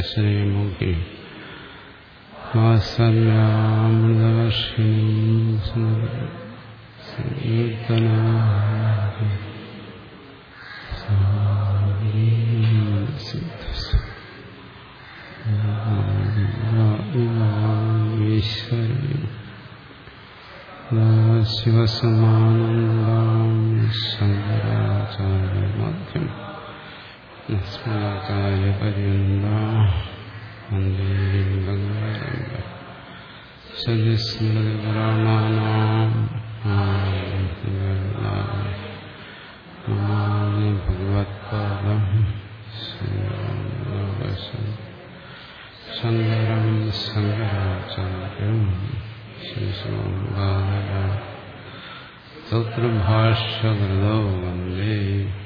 ശ്രീമുഖി വാസല്യാമൃതവർഷിണീ സങ്കീർത്തന ശിവസമാനന്ദാം ശങ്കരാചാര്യമധ്യം വന്ദേ ഭഗവരംഗ ശരിസ്മൃതിപുരാണാനാം നമാമി ഭഗവത്പാദം ശങ്കരം ശങ്കരാചാര്യം സൂത്രഭാഷ്യകൃതോ വന്ദേ ഭഗവന്തോ പുനഃ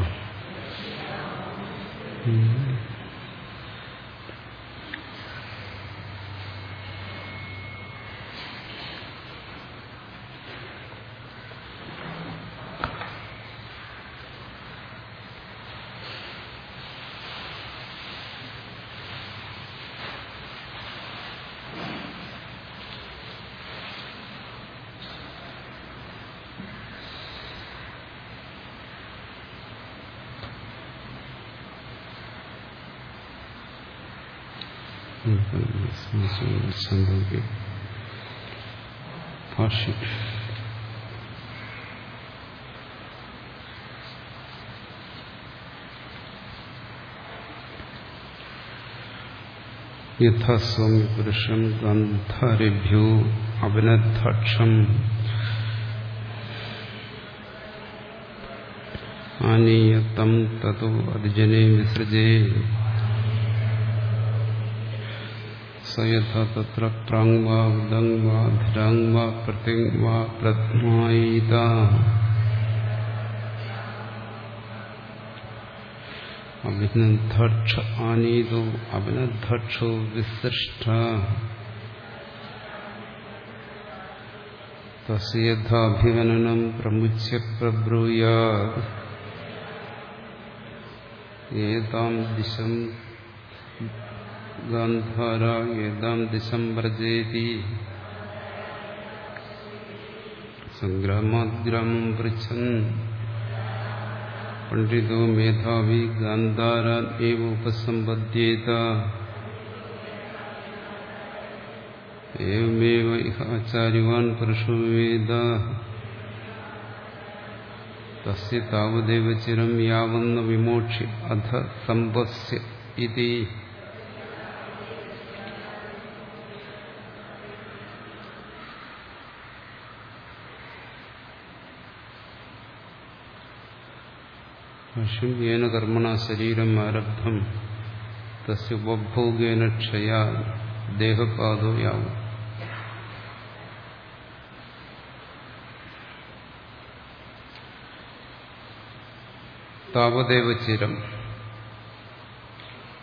സംഭവിക്കും ഭാഷ്യം യഥാസ്വാമി പുരുഷം ഗന്ധരിഭ്യോ അഭിനദ്ധക്ഷം ആനീയത്തം തതോ അതിജനെ വിസൃജേ स यथा तत्र प्राङ् वा उदङ् वा धिराङ् वा प्रतिङ् वा प्रत्मायिता अभिनद्धक्ष आनीतो अभिनद्धक्षो विसृष्ट। तस्य यथाभिगणनं प्रमुच्य प्रब्रूयात्। एतां दिशम् ഗാന്ധാര ഏതാം ദിശം വ്രജേതി സംഗ്രാമാഗ്രാമം പൃച്ഛൻ. പണ്ഡിതോ മേധാവി ഗാന്ധാരാൻ ഏവ ഉപസമ്പദ്യേത ഏവമേവ ആചാര്യവാൻ പുരുഷോ വേദ തസ്യ താവദേവ ചിരം യാവന്ന വിമോക്ഷി അധ സമ്പസ്യ ഭാഷ്യം യേന കർമ്മണ ശരീരം ആരബ്ധം. തസ്യ ഉപഭോഗേന ക്ഷയാ ദേഹപാതോ യാവും. താപദേവചിരം.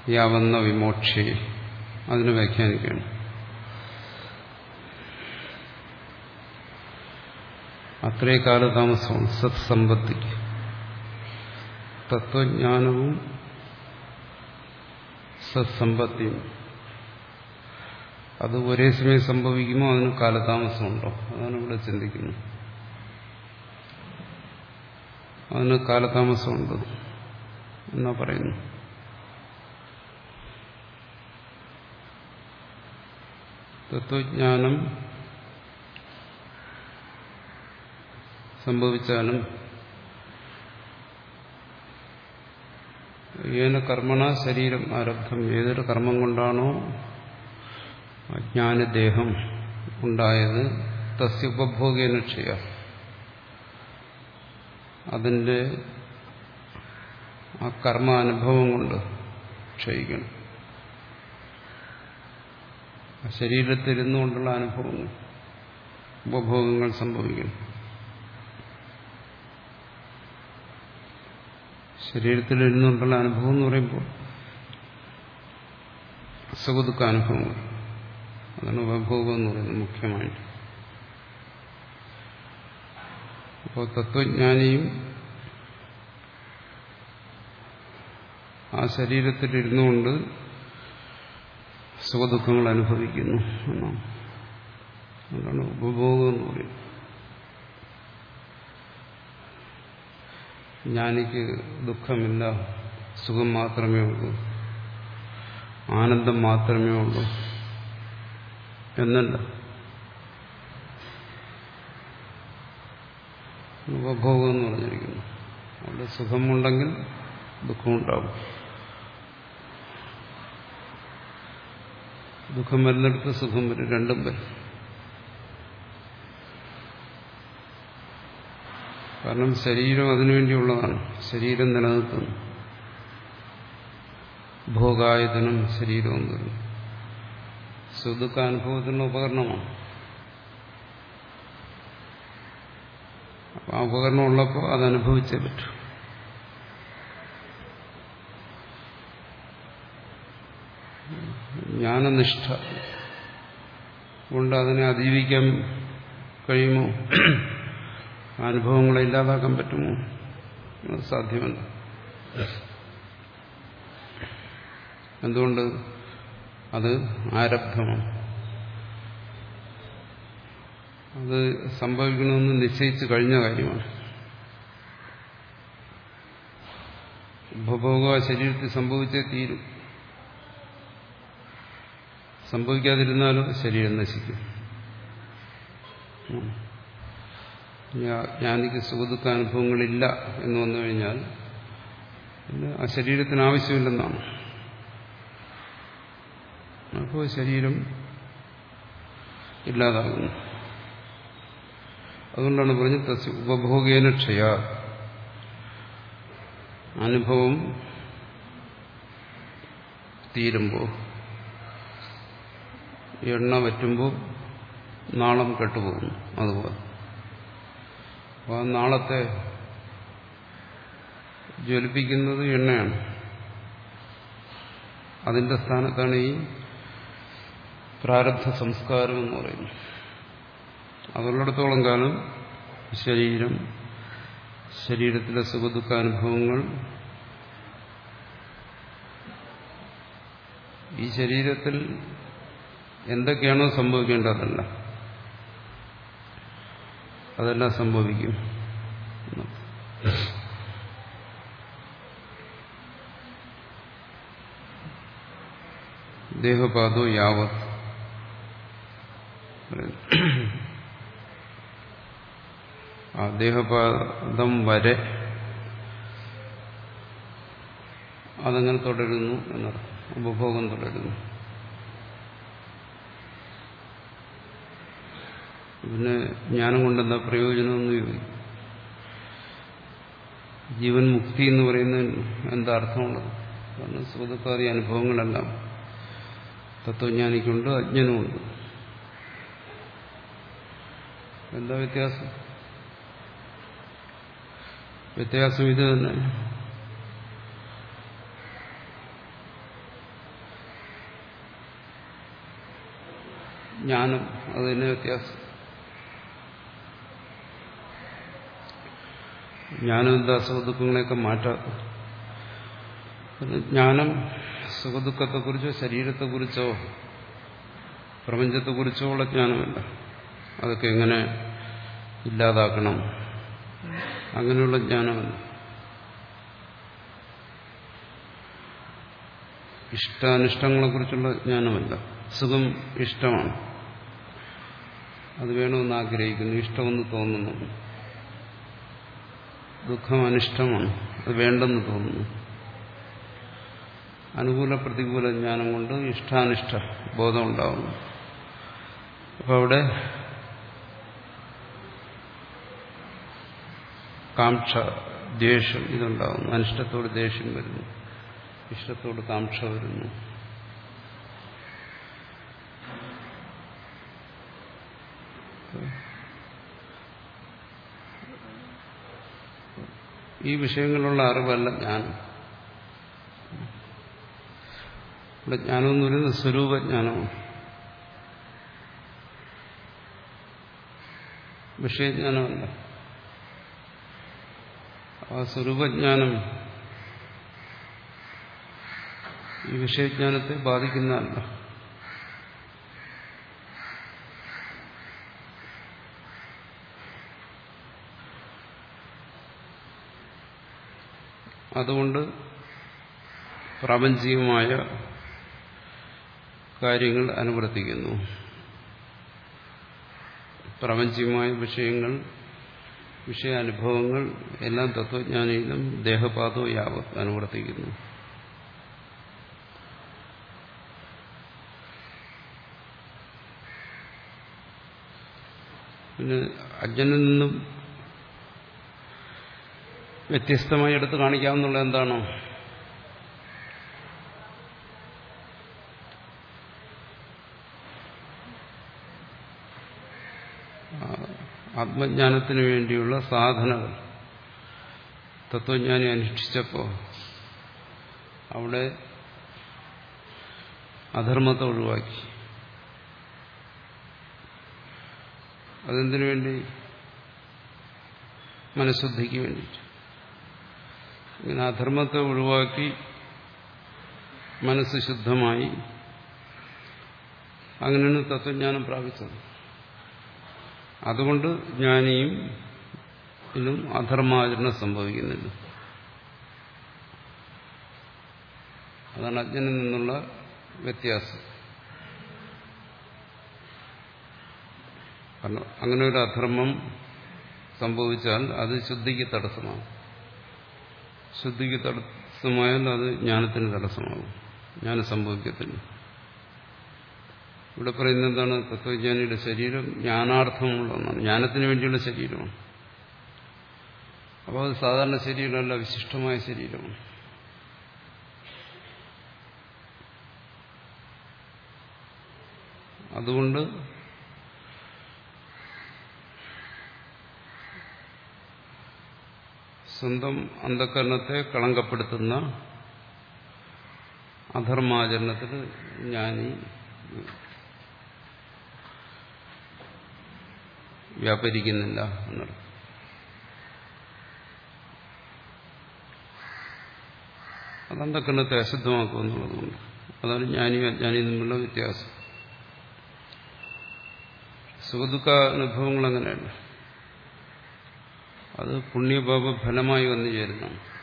യാവന്ന വിമോക്ഷി. അതിന് വ്യാഖ്യാനിക്കണം അത്രേ കാലതാമസമാണ് സത്സമ്പത്തിക്ക്. തത്വജ്ഞാനവും സത്സമ്പത്തിയും. അത് ഒരേ സമയം സംഭവിക്കുമോ? അതിന് കാലതാമസമുണ്ടോ? അതാണ് ഇവിടെ ചിന്തിക്കുന്നത്. അതിന് കാലതാമസമുണ്ട് എന്നാ പറയുന്നു. തത്വജ്ഞാനം സംഭവിച്ചാലും ഏന കർമ്മണ ശരീരം ആരബ്ധം? ഏതൊരു കർമ്മം കൊണ്ടാണോ അജ്ഞാനദേഹം ഉണ്ടായത്? തസ്യ ഉപഭോഗേന ക്ഷയ. അതിന്റെ ആ കർമ്മ അനുഭവം കൊണ്ട് ക്ഷയിക്കണം. ശരീരത്തിരുന്നുകൊണ്ടുള്ള അനുഭവങ്ങൾ ഉപഭോഗങ്ങൾ സംഭവിക്കണം. ശരീരത്തിൽ ഇരുന്നുകൊണ്ടുള്ള അനുഭവം എന്ന് പറയുമ്പോൾ സുഖദുഃഖ അനുഭവങ്ങൾ. അതാണ് ഉപഭോഗം എന്ന് പറയുന്നത് മുഖ്യമായിട്ട്. അപ്പോൾ തത്വജ്ഞാനിയും ആ ശരീരത്തിൽ ഇരുന്നുകൊണ്ട് സുഖദുഃഖങ്ങൾ അനുഭവിക്കുന്നു എന്നാണ്. അതാണ് ഉപഭോഗം എന്ന് പറയുന്നത്. ജ്ഞാനിക്ക് ദുഃഖമില്ല സുഖം മാത്രമേ ഉള്ളൂ ആനന്ദം മാത്രമേ ഉള്ളൂ എന്നല്ല. ഉപഭോഗം എന്ന് പറഞ്ഞിരിക്കുന്നു. അവിടെ സുഖമുണ്ടെങ്കിൽ ദുഃഖമുണ്ടാവും. ദുഃഖം വരുന്നിടത്ത് സുഖം വരും രണ്ടും വരും. കാരണം ശരീരം അതിനുവേണ്ടിയുള്ളതാണ് ശരീരം നിലനിൽക്കുന്നു ഭോഗായതനം ശരീരവും തരും സുദുഃഖാനുഭവത്തിനുള്ള ഉപകരണമാണ്. അപ്പം ആ ഉപകരണം ഉള്ളപ്പോൾ അത് അനുഭവിച്ചേ പറ്റൂ. ജ്ഞാനനിഷ്ഠ. കൊണ്ട് അതിനെ അതിജീവിക്കാൻ കഴിയുമോ? അനുഭവങ്ങളെ ഇല്ലാതാക്കാൻ പറ്റുമോ? അത് സാധ്യമല്ല. എന്തുകൊണ്ട്? അത് ആരബ്ധമാണ്. അത് സംഭവിക്കണമെന്ന് നിശ്ചയിച്ചു കഴിഞ്ഞ കാര്യമാണ്. ഉപഭോഗ ശരീരത്തിൽ സംഭവിച്ചേ തീരും. സംഭവിക്കാതിരുന്നാലും ശരീരം നശിക്കും. ജ്ഞാനിക്ക് സുഖദുഃഖ അനുഭവങ്ങളില്ല എന്ന് വന്നു കഴിഞ്ഞാൽ ആ ശരീരത്തിന് ആവശ്യമില്ലെന്നാണ്. അപ്പോൾ ശരീരം ഇല്ലാതാകുന്നു. അതുകൊണ്ടാണ് പറഞ്ഞത് തസ് ഉപഭോഗേന ക്ഷയ. അനുഭവം തീരുമ്പോൾ എണ്ണ വറ്റുമ്പോൾ നാളം കെട്ടുപോകുന്നു. അതുപോലെ. അപ്പോൾ നാളത്തെ ജ്വലിപ്പിക്കുന്നത് എണ്ണയാണ്. അതിന്റെ സ്ഥാനത്താണ് ഈ പ്രാരബ്ധ സംസ്കാരം എന്ന് പറയുന്നത്. അതുള്ളിടത്തോളം കാലം ശരീരം ശരീരത്തിലെ സുഖദുഃഖാനുഭവങ്ങൾ ഈ ശരീരത്തിൽ എന്തൊക്കെയാണോ സംഭവിക്കേണ്ടതല്ല അതെല്ലാം സംഭവിക്കും. ദേഹപാതോ യാവത്. ആ ദേഹപാദം വരെ അതങ്ങനെ തുടരുന്നു എന്നർത്ഥം. ഉപഭോഗം തുടരുന്നു. പിന്നെ ജ്ഞാനം കൊണ്ടെന്താ? പ്രയോജനമെന്ന് ചോദിക്കും ജീവൻ മുക്തി എന്ന് പറയുന്ന എന്താ അർത്ഥമുള്ളത്? കാരണം സുഖദുഃഖാദി അനുഭവങ്ങളെല്ലാം. തത്വജ്ഞാനിക്കുണ്ട് അജ്ഞനുമുണ്ട്. എന്താ വ്യത്യാസം? വ്യത്യാസം ഇത് തന്നെ. ജ്ഞാനം അത് തന്നെ വ്യത്യാസം. ജ്ഞാനം സുഖദുഃഖങ്ങളെയൊക്കെ മാറ്റാത്ത ജ്ഞാനം സുഖദുഃഖത്തെക്കുറിച്ചോ ശരീരത്തെക്കുറിച്ചോ പ്രപഞ്ചത്തെക്കുറിച്ചോ ഉള്ള ജ്ഞാനമല്ല. അതൊക്കെ എങ്ങനെ ഇല്ലാതാക്കണം? അങ്ങനെയുള്ള ജ്ഞാനമല്ല. ഇഷ്ടാനിഷ്ടങ്ങളെക്കുറിച്ചുള്ള ജ്ഞാനമല്ല. സുഖം ഇഷ്ടമാണ്. അത് വേണമെന്ന് ആഗ്രഹിക്കുന്നു ഇഷ്ടമെന്ന് തോന്നുന്നു. ദുഃഖം അനിഷ്ടമാണ്. അത് വേണ്ടെന്ന് തോന്നുന്നു. അനുകൂല പ്രതികൂല ജ്ഞാനം കൊണ്ട് ഇഷ്ടാനിഷ്ട ബോധം ഉണ്ടാവുന്നു. അപ്പൊ അവിടെ കാംക്ഷ ദ്വേഷം ഇതുണ്ടാവുന്നു. അനിഷ്ടത്തോട് ദേഷ്യം വരുന്നു. ഇഷ്ടത്തോട് കാംക്ഷ വരുന്നു. ഈ വിഷയങ്ങളുള്ള അറിവല്ല ജ്ഞാനം. ഇവിടെ ജ്ഞാനം എന്ന് പറയുന്നത് സ്വരൂപജ്ഞാനമാണ്. വിഷയജ്ഞാനമല്ല. ആ സ്വരൂപജ്ഞാനം ഈ വിഷയജ്ഞാനത്തെ ബാധിക്കുന്നതല്ല. അതുകൊണ്ട് പ്രാപഞ്ചികമായ കാര്യങ്ങൾ അനുവർത്തിക്കുന്നു. പ്രാപഞ്ചികമായ വിഷയങ്ങൾ വിഷയാനുഭവങ്ങൾ എല്ലാം തത്വജ്ഞാനിയിലും ദേഹപാതോ യാവത് അനുവർത്തിക്കുന്നു. പിന്നെ അജ്ഞനിൽ നിന്നും വ്യത്യസ്തമായി എടുത്ത് കാണിക്കാവുന്നുള്ള എന്താണ്? ആത്മജ്ഞാനത്തിന് വേണ്ടിയുള്ള സാധനകൾ. തത്വജ്ഞാനി അനുഷ്ഠിച്ചപ്പോൾ അവിടെ അധർമ്മത്തെ ഒഴിവാക്കി. അതെന്തിനു വേണ്ടി? മനഃശുദ്ധിക്ക് വേണ്ടിയിട്ട്. ഇങ്ങനെ അധർമ്മത്തെ ഒഴിവാക്കി മനസ്സ് ശുദ്ധമായി അങ്ങനെയാണ് തത്വജ്ഞാനം പ്രാപിച്ചത്. അതുകൊണ്ട് ജ്ഞാനിയും ഇതും അധർമാചരണം സംഭവിക്കുന്നില്ല. അതാണ് അജ്ഞനിൽ നിന്നുള്ള വ്യത്യാസം. കാരണം അങ്ങനെ ഒരു അധർമ്മം സംഭവിച്ചാൽ അത് ശുദ്ധിക്ക് തടസ്സമാകും ശുദ്ധിക്ക് തടസ്സമായാൽ അത് ജ്ഞാനത്തിന് തടസ്സമാകും. ജ്ഞാനം സംഭവിക്കത്തില്ല. ഇവിടെ പറയുന്നത് എന്താണ്? തത്വജ്ഞാനിയുടെ ശരീരം ജ്ഞാനാർത്ഥമുള്ള ഒന്നാണ്. ജ്ഞാനത്തിന് വേണ്ടിയുള്ള ശരീരമാണ്. അപ്പോൾ അത് സാധാരണ ശരീരമല്ല വിശിഷ്ടമായ ശരീരമാണ്. അതുകൊണ്ട് സ്വന്തം അന്ധകരണത്തെ കളങ്കപ്പെടുത്തുന്ന അധർമാചരണത്തിൽ ജ്ഞാനി വ്യാപരിക്കുന്നില്ല എന്നർത്ഥം അത് അന്ധകരണത്തെ അശുദ്ധമാക്കും എന്നുള്ളതുകൊണ്ട്. അതാണ് ജ്ഞാനിയും അജ്ഞാനിയും തമ്മിലുള്ള വ്യത്യാസം. സുഖദുഃഖ അനുഭവങ്ങൾ അങ്ങനെയല്ല. അത് പുണ്യപാപ ഫലമായി വന്നു ചേരുന്നു.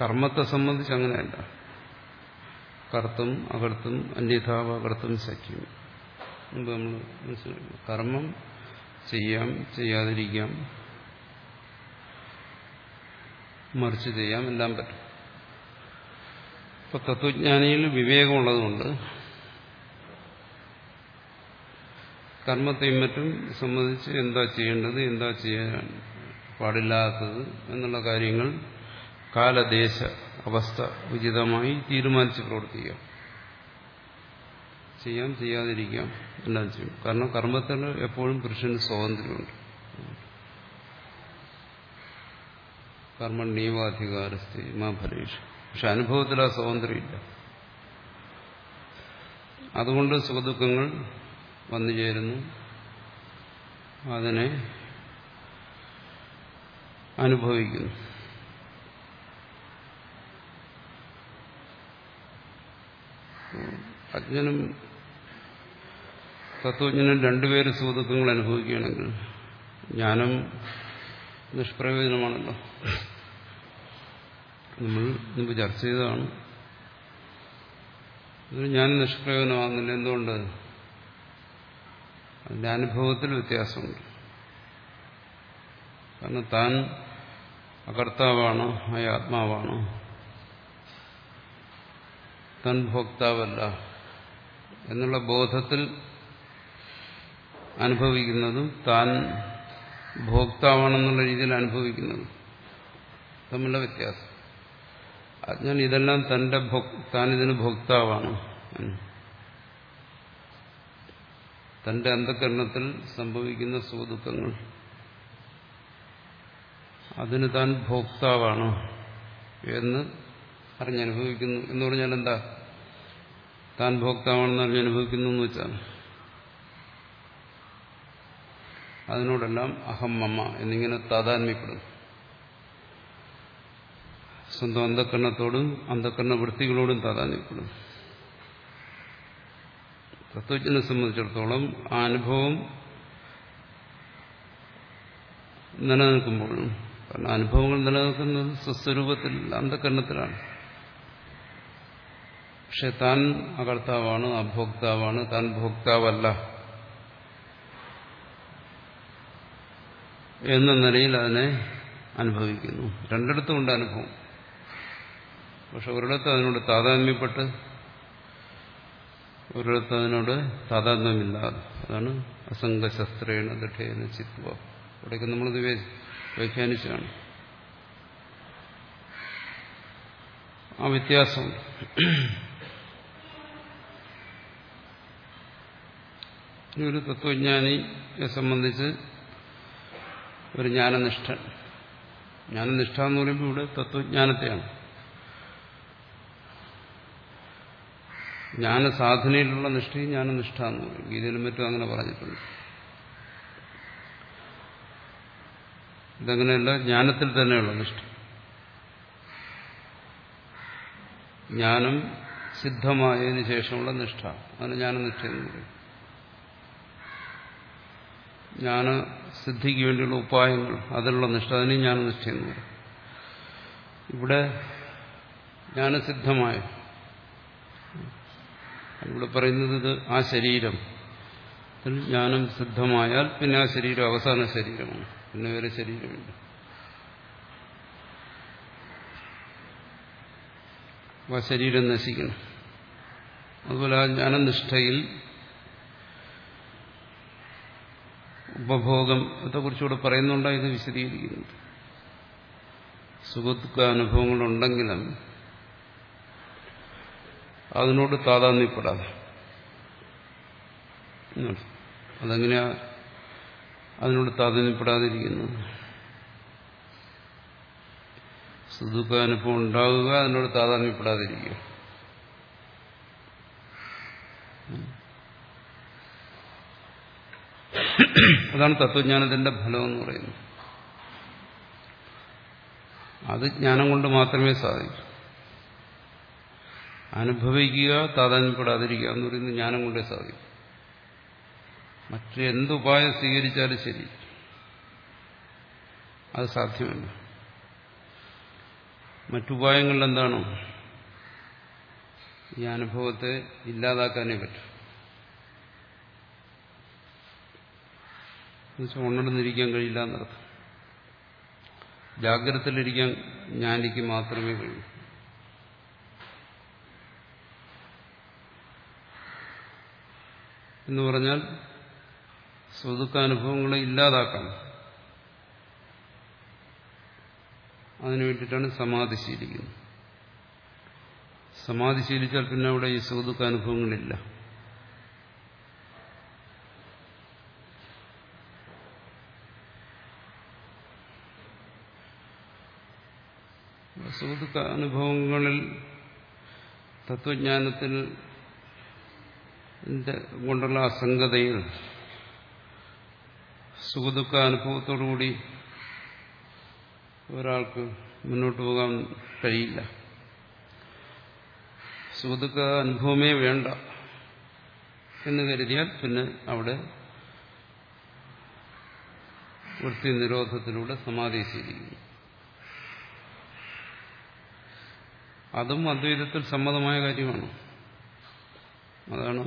കർമ്മത്തെ സംബന്ധിച്ച് അങ്ങനെയല്ല. കർത്തും അകർത്തും അന്യഥാവകർത്തും സഖ്യം. മുമ്പ് നമ്മൾ മനസ്സിലാക്കി. കർമ്മം ചെയ്യാം ചെയ്യാതിരിക്കാം മറിച്ച് ചെയ്യാം എല്ലാം പറ്റും. ഇപ്പൊ തത്വജ്ഞാനിയിൽ വിവേകമുള്ളതുകൊണ്ട് കർമ്മത്തെയും മറ്റും സംബന്ധിച്ച് എന്താ ചെയ്യേണ്ടത് എന്താ ചെയ്യാൻ പാടില്ലാത്തത് എന്നുള്ള കാര്യങ്ങൾ കാലദേശ അവസ്ഥ ഉചിതമായി തീരുമാനിച്ച് പ്രവർത്തിക്കാം. ചെയ്യാം ചെയ്യാതിരിക്കാം എല്ലാം ചെയ്യും. കാരണം കർമ്മത്തിൽ എപ്പോഴും പുരുഷന് സ്വാതന്ത്ര്യമുണ്ട്. കർമ്മ നിയമാധികാരസ്ഥ മാ ഫലേഷ്. പക്ഷെ അനുഭവത്തിൽ ആ സ്വാതന്ത്ര്യമില്ല. അതുകൊണ്ട് സുഖദുഃഖങ്ങൾ വന്നു ചേരുന്നു. അതിനെ അനുഭവിക്കുന്നു. അജ്ഞനും തത്വജ്ഞനും രണ്ടുപേരും സുഖദുഃഖങ്ങൾ അനുഭവിക്കുകയാണെങ്കിൽ ജ്ഞാനം നിഷ്പ്രയോജനമാണല്ലോ. നമ്മൾ മുമ്പ് ചർച്ച ചെയ്തതാണ്. ഞാൻ നിഷ്പ്രയോജനമാകുന്നില്ല എന്തുകൊണ്ട്? അതിന്റെ അനുഭവത്തിൽ വ്യത്യാസമുണ്ട്. കാരണം താൻ അകർത്താവാണ് ആ ആത്മാവാണ്. താൻ ഭോക്താവല്ല എന്നുള്ള ബോധത്തിൽ അനുഭവിക്കുന്നതും താൻ ഭോക്താവാണെന്നുള്ള രീതിയിൽ അനുഭവിക്കുന്നതും തമ്മിലുള്ള വ്യത്യാസം. അജ്ഞൻ ഇതെല്ലാം തന്റെ താൻ ഇതിന് ഭോക്താവാണ്. തന്റെ അന്ധകരണത്തിൽ സംഭവിക്കുന്ന സുഖദുഃഖങ്ങൾ. അതിന് താൻ ഭോക്താവാണ് എന്ന് അറിഞ്ഞനുഭവിക്കുന്നു. എന്ന് പറഞ്ഞാൽ എന്താ? താൻ ഭോക്താവാണെന്ന് അറിഞ്ഞനുഭവിക്കുന്നു എന്ന് വെച്ചാൽ അതിനോടെല്ലാം അഹം മമ്മ എന്നിങ്ങനെ താതാത്മ്യപ്പെടുന്നു സ്വന്തം അന്ധക്കരണത്തോടും അന്ധക്കരണ വൃത്തികളോടും താതാന്യപ്പെടും തത്വജ്ഞനെ സംബന്ധിച്ചിടത്തോളം ആ അനുഭവം നിലനിൽക്കുമ്പോഴും കാരണം അനുഭവങ്ങൾ നിലനിൽക്കുന്നത് സ്വസ്വരൂപത്തിൽ അന്ധകരണത്തിലാണ്. പക്ഷെ താൻ അകർത്താവാണ് അഭോക്താവാണ് താൻ ഭോക്താവല്ല എന്ന നിലയിൽ അതിനെ അനുഭവിക്കുന്നു. രണ്ടിടത്തും ഉണ്ട് അനുഭവം. പക്ഷെ ഒരിടത്ത് അതിനോട് താതാത്മ്യപ്പെട്ട് ഒരിടത്ത് അതിനോട് താതാത്മ്യമില്ലാതെ. അതാണ് അസംഗശസ്ത്രേണ ദഠേന ചിത്വ. ഇവിടേക്ക് നമ്മളിത് വ്യാഖ്യാനിച്ചാണ് ആ വ്യത്യാസം. ഒരു തത്വജ്ഞാനിയെ സംബന്ധിച്ച് ഒരു ജ്ഞാനനിഷ്ഠ ജ്ഞാനനിഷ്ഠ എന്ന് പറയുമ്പോൾ ഇവിടെ തത്വജ്ഞാനത്തെയാണ്. ജ്ഞാനസാധനയിലുള്ള നിഷ്ഠയും ജ്ഞാനനിഷ്ഠ എന്ന് പറയും. ഗീതയിലും മറ്റും അങ്ങനെ പറഞ്ഞിട്ടുണ്ട്. ഇതങ്ങനെയല്ല ജ്ഞാനത്തിൽ തന്നെയുള്ള നിഷ്ഠ. ജ്ഞാനം സിദ്ധമായതിനു ശേഷമുള്ള നിഷ്ഠ. അതിന് ജ്ഞാനനിഷ്ഠ എന്ന് പറയും. ജ്ഞാന സിദ്ധിക്ക് വേണ്ടിയുള്ള ഉപായങ്ങൾ അതിലുള്ള നിഷ്ഠ അതിന് ജ്ഞാനനിഷ്ഠ എന്ന് പറയും. ഇവിടെ ജ്ഞാനസിദ്ധമായ ഇവിടെ പറയുന്നത് ആ ശരീരം. ജ്ഞാനം സിദ്ധമായാൽ പിന്നെ ആ ശരീരം അവസാന ശരീരമാണ്. പിന്നെ വേറെ ശരീരമില്ല. ആ ശരീരം നശിക്കണം അതുപോലെ ആ ജ്ഞാനനിഷ്ഠയിൽ ഉപഭോഗം കുറിച്ചുകൂടെ പറയുന്നുണ്ടോ ഇത് വിശദീകരിക്കുന്നുണ്ട്. സുഖദുഃഖ അനുഭവങ്ങളുണ്ടെങ്കിലും അതിനോട് താതാന്യപ്പെടാതെ അതെങ്ങനെയാ അതിനോട് താതാന്യപ്പെടാതിരിക്കുന്നു സുദുഃഖ അനുഭവം ഉണ്ടാകുക അതിനോട് താതാന്യപ്പെടാതിരിക്കുക അതാണ് തത്വജ്ഞാനത്തിന്റെ ഫലം എന്ന് പറയുന്നത്. അത് ജ്ഞാനം കൊണ്ട് മാത്രമേ സാധിക്കൂ. അനുഭവിക്കുക താതാന്യപ്പെടാതിരിക്കുക എന്ന് പറയുന്നത് ജ്ഞാനം കൊണ്ടേ സാധിക്കും. മറ്റ് എന്തുപായം സ്വീകരിച്ചാലും ശരി. അത് സാധ്യമല്ല. മറ്റുപായങ്ങളിൽ എന്താണോ ഈ അനുഭവത്തെ ഇല്ലാതാക്കാനേ പറ്റും. എന്നുവെച്ചാൽ ഉണർന്നിരിക്കാൻ കഴിയില്ല എന്നർത്ഥം. ജാഗ്രതയിലിരിക്കാൻ ജ്ഞാനിക്ക് മാത്രമേ കഴിയൂ. എന്ന് പറഞ്ഞാൽ സ്വതുക്കാനുഭവങ്ങളെ ഇല്ലാതാക്കണം. അതിനു വേണ്ടിയിട്ടാണ് സമാധി ശീലിക്കുന്നത്. സമാധി ശീലിച്ചാൽ പിന്നെ അവിടെ ഈ സുഖദുഃഖാനുഭവങ്ങളില്ല അനുഭവങ്ങളിൽ തത്വജ്ഞാനത്തിൽ കൊണ്ടുള്ള അസംഗതയിൽ സുഖദുഃഖ അനുഭവത്തോടുകൂടി ഒരാൾക്ക് മുന്നോട്ട് പോകാൻ കഴിയില്ല. സുഖദുഃഖ അനുഭവമേ വേണ്ട എന്ന് കരുതിയാൽ പിന്നെ അവിടെ വൃത്തി നിരോധത്തിലൂടെ സമാധി സ്വീകരിക്കുന്നു അതും അദ്വൈതത്തിൽ സമ്മതമായ കാര്യമാണ്. അതാണ്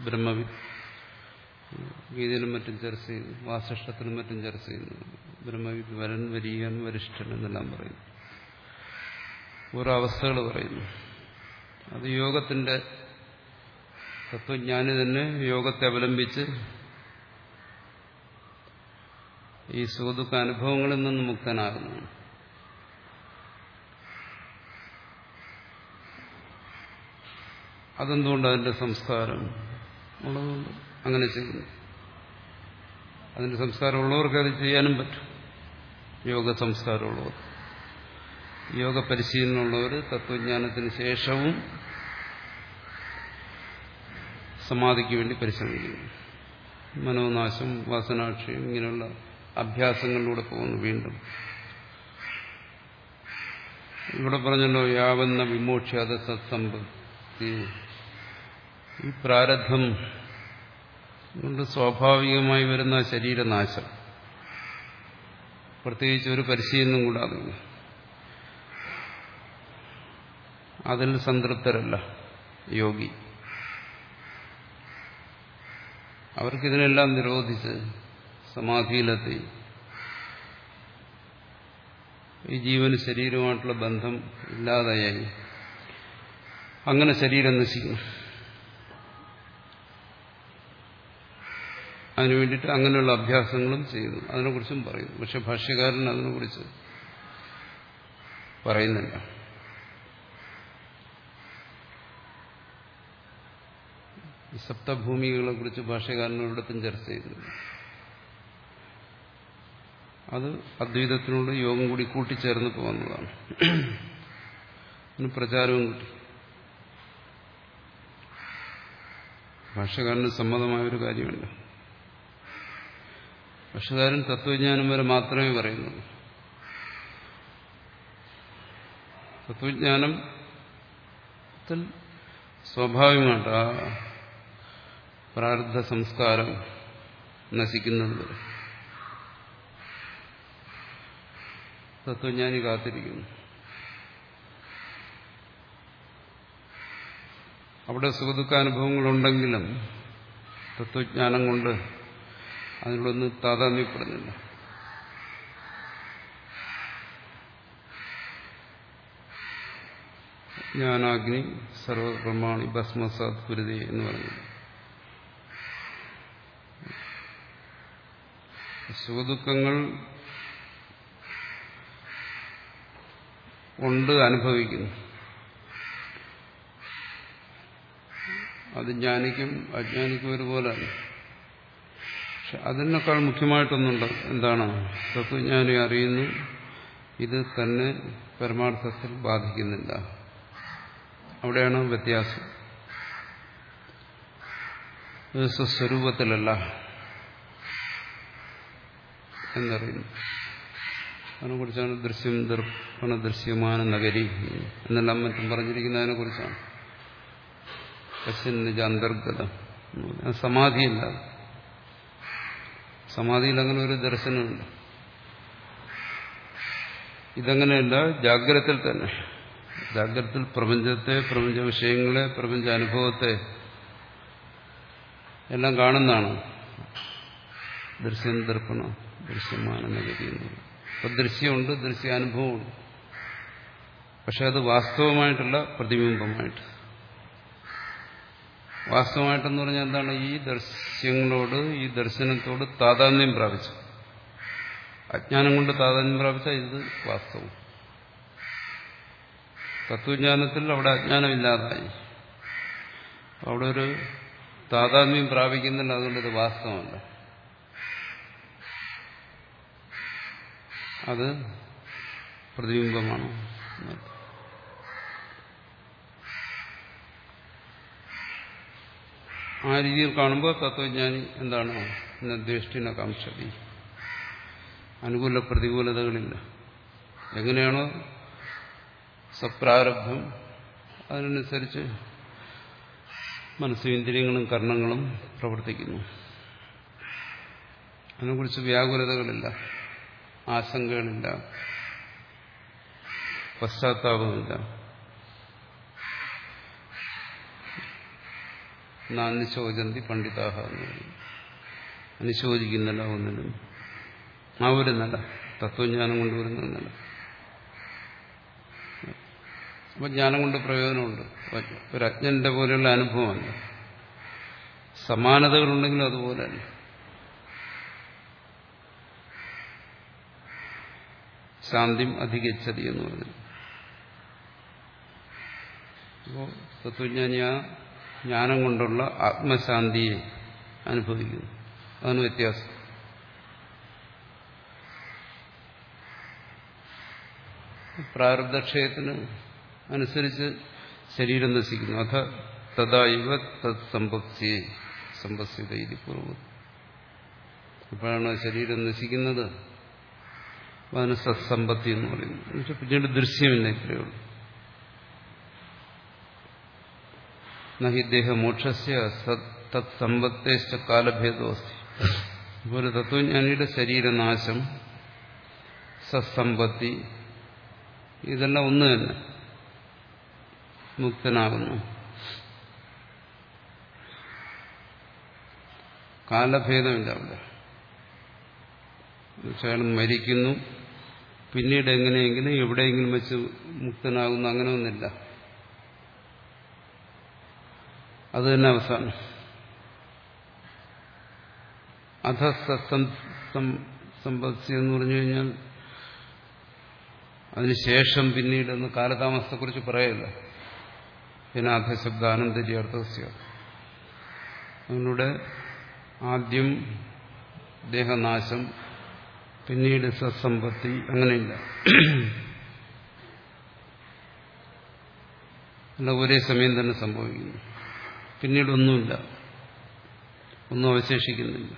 ബ്രഹ്മവി ഗീതയിലും മറ്റും ചർച്ച ചെയ്യുന്നു. വാസിഷ്ടത്തിലും മറ്റും ചർച്ച ചെയ്യുന്നു. ബ്രഹ്മവിദ് വരൻ വരികൻ വരിഷ്ഠൻ എന്നെല്ലാം പറയുന്നു. ഓരോ അവസ്ഥകൾ പറയുന്നു. അത് യോഗത്തിന്റെ തത്വജ്ഞാനി തന്നെ യോഗത്തെ അവലംബിച്ച് ഈ സുഖദുഃഖ അനുഭവങ്ങളിൽ നിന്ന് മുക്തനാകുന്നു. അതെന്തുകൊണ്ട് അതിന്റെ സംസ്കാരം? ഉള്ളതുകൊണ്ട് അങ്ങനെ ചെയ്യുന്നു. അതിന് സംസ്കാരമുള്ളവർക്ക് അത് ചെയ്യാനും പറ്റും. യോഗ സംസ്കാരമുള്ളവർ. യോഗ പരിശീലനമുള്ളവർ തത്വജ്ഞാനത്തിന് ശേഷവും സമാധിക്ക് വേണ്ടി പരിശ്രമിക്കുന്നു. മനോനാശം വാസനാക്ഷയം ഇങ്ങനെയുള്ള അഭ്യാസങ്ങളിലൂടെ പോകുന്നു വീണ്ടും. ഇവിടെ പറഞ്ഞല്ലോ യാവന്ന വിമോക്ഷ്യാത സത്സമ്പത്തി ഈ പ്രാരബ്ധം കൊണ്ട് സ്വാഭാവികമായി വരുന്ന ശരീരനാശം. പ്രത്യേകിച്ച് ഒരു പരിശീലനം കൂടാതെ. അതിൽ സംതൃപ്തരല്ല യോഗി. അവർക്കിതിനെല്ലാം നിരോധിച്ച് സമാധിയിലെത്തി. ഈ ജീവന് ശരീരമായിട്ടുള്ള ബന്ധം ഇല്ലാതായി. അങ്ങനെ ശരീരം നശിക്കും. അതിനു വേണ്ടിയിട്ട് അങ്ങനെയുള്ള അഭ്യാസങ്ങളും ചെയ്യുന്നു അതിനെക്കുറിച്ചും പറയുന്നു. പക്ഷെ ഭാഷ്യകാരൻ അതിനെക്കുറിച്ച് പറയുന്നില്ല. സപ്തഭൂമികളെ കുറിച്ച് ഭാഷ്യകാരനൊരിടത്തും ചർച്ച ചെയ്യുന്നില്ല അത് അദ്വൈതത്തിനോട് യോഗം കൂടി കൂട്ടിച്ചേർന്ന് പോകുന്നതാണ് അതിന് പ്രചാരവും കിട്ടി. ഭാഷകാരന് സമ്മതമായ ഒരു കാര്യമല്ല. ഭാഷകാരൻ തത്വജ്ഞാനം വരെ മാത്രമേ പറയുന്നുള്ളൂ. തത്വജ്ഞാനത്തിൽ സ്വാഭാവികമായിട്ട് ആ പ്രാരബ്ധ സംസ്കാരം നശിക്കുന്നത്. വരെ തത്വജ്ഞാനി കാത്തിരിക്കുന്നു. അവിടെ സുഖദുഃഖാനുഭവങ്ങളുണ്ടെങ്കിലും തത്വജ്ഞാനം കൊണ്ട് അതിനോടൊന്ന് താതാമ്യപ്പെടുന്നില്ല ജ്ഞാനാഗ്നി സർവപ്രമാണി ഭസ്മസാത് കുരുതി എന്ന് പറഞ്ഞു സുഖദുഃഖങ്ങൾ ഉണ്ട് അനുഭവിക്കുന്നു. അത് ജ്ഞാനിക്കും അജ്ഞാനിക്കും ഒരുപോലെയാണ് പക്ഷെ അതിനേക്കാൾ മുഖ്യമായിട്ടൊന്നുണ്ട്. എന്താണ്? തത്വജ്ഞാനി അറിയുന്നു. ഇത് തന്നെ പരമാർത്ഥത്തിൽ ബാധിക്കുന്നില്ല. അവിടെയാണ് വ്യത്യാസം. സ്വസ്വരൂപത്തിലല്ല എന്നറിയുന്നു. അതിനെക്കുറിച്ചാണ് ദൃശ്യം ദർപ്പണ ദൃശ്യമാന നഗരി എന്നെല്ലാം മറ്റും പറഞ്ഞിരിക്കുന്നതിനെ കുറിച്ചാണ്. പശ്യൻ നിജ അന്തർഗതം സമാധിയില്ല സമാധിയിൽ അങ്ങനെ ഒരു ദർശനമുണ്ട്. ഇതങ്ങനെയല്ല ജാഗ്രതത്തിൽ തന്നെ. ജാഗ്രതത്തിൽ പ്രപഞ്ചത്തെ പ്രപഞ്ച വിഷയങ്ങളെ പ്രപഞ്ച അനുഭവത്തെ എല്ലാം കാണുന്നതാണ് ദൃശ്യം ദർപ്പണം ദൃശ്യമാണെന്ന് ലഭിക്കുന്നത് അപ്പൊ ദൃശ്യമുണ്ട് ദൃശ്യാനുഭവമുണ്ട്. പക്ഷെ അത് വാസ്തവമായിട്ടുള്ള പ്രതിബിംബമായിട്ട്. വാസ്തവമായിട്ടെന്ന് പറഞ്ഞാൽ എന്താണ്? ഈ ദർശ്യങ്ങളോട് ഈ ദർശനത്തോട് താതാന്യം പ്രാപിച്ചു അജ്ഞാനം കൊണ്ട് താതാന്യം പ്രാപിച്ച ഇത് വാസ്തവം. തത്വജ്ഞാനത്തിൽ അവിടെ അജ്ഞാനമില്ലാതായി. അവിടെ ഒരു താതാത്മ്യം പ്രാപിക്കുന്നില്ല അതുകൊണ്ട് ഇത് വാസ്തവമല്ല. അത് പ്രതിബിംബമാണ്. ആ രീതിയിൽ കാണുമ്പോൾ തത്വജ്ഞാനി എന്താണ്? എന്ന കാംക്ഷതി അനുകൂല പ്രതികൂലതകളില്ല. എങ്ങനെയാണോ സപ്രാരബ്ധം അതിനനുസരിച്ച് മനസ്സും ഇന്ദ്രിയങ്ങളും കർണങ്ങളും പ്രവർത്തിക്കുന്നു. അതിനെക്കുറിച്ച് വ്യാകുലതകളില്ല. ആശങ്കകളില്ല. പശ്ചാത്താപമില്ല അനുശോചന്തി പണ്ഡിതാഹ എന്ന് അനുശോചിക്കുന്നില്ല ഒന്നിനും. ആ ഒരു നില തത്വജ്ഞാനം കൊണ്ടുവരുന്നല്ല അപ്പൊ ജ്ഞാനം കൊണ്ട് പ്രയോജനമുണ്ട്. ഒരു അജ്ഞന്റെ പോലെയുള്ള അനുഭവമല്ല. സമാനതകളുണ്ടെങ്കിലും അതുപോലെയല്ല ശാന്തിം അധികച്ചതി എന്ന് പറഞ്ഞു അപ്പോൾ തത്വജ്ഞാനി ആ ജ്ഞാനം കൊണ്ടുള്ള ആത്മശാന്തിയെ അനുഭവിക്കുന്നു. അതാണ് വ്യത്യാസം. പ്രാരബ്ധക്ഷയത്തിന് അനുസരിച്ച് ശരീരം നശിക്കുന്നു. അഥ തഥാ ഇവ തത് സമ്പത്സിയെ സമ്പസ്യത ഇത് പൂർവം. ശരീരം നശിക്കുന്നത്. അതിന് സത്സമ്പത്തി എന്ന് പറയുന്നത്. പിന്നീട് ദൃശ്യമില്ല ഇത്രയേ നഹി കാലഭേദോസ്തി ഒരു തത്വജ്ഞാനിയുടെ ശരീരനാശം സത്സമ്പത്തി ഇതെല്ലാം ഒന്ന് തന്നെ മുക്തനാകുന്നു. കാലഭേദമില്ല അവിടെ. അയാൾ മരിക്കുന്നു പിന്നീട് എങ്ങനെയെങ്കിലും എവിടെയെങ്കിലും വെച്ച് മുക്തനാകുന്നു അങ്ങനെ അത് തന്നെ അവസാനം. അധ സമ്പത്സി എന്ന് പറഞ്ഞു കഴിഞ്ഞാൽ അതിനുശേഷം പിന്നീട് ഒന്ന് കാലതാമസത്തെക്കുറിച്ച് പറയല്ല പിന്നെ അധശബ്ദ ആനന്ദരി അർത്ഥസ്യ. അതിലൂടെ ആദ്യം ദേഹനാശം പിന്നീട് സത്സമ്പത്തി അങ്ങനെയില്ല. അല്ല ഒരേ സമയം തന്നെ സംഭവിക്കുന്നു. പിന്നീടൊന്നുമില്ല. ഒന്നും അവശേഷിക്കുന്നില്ല.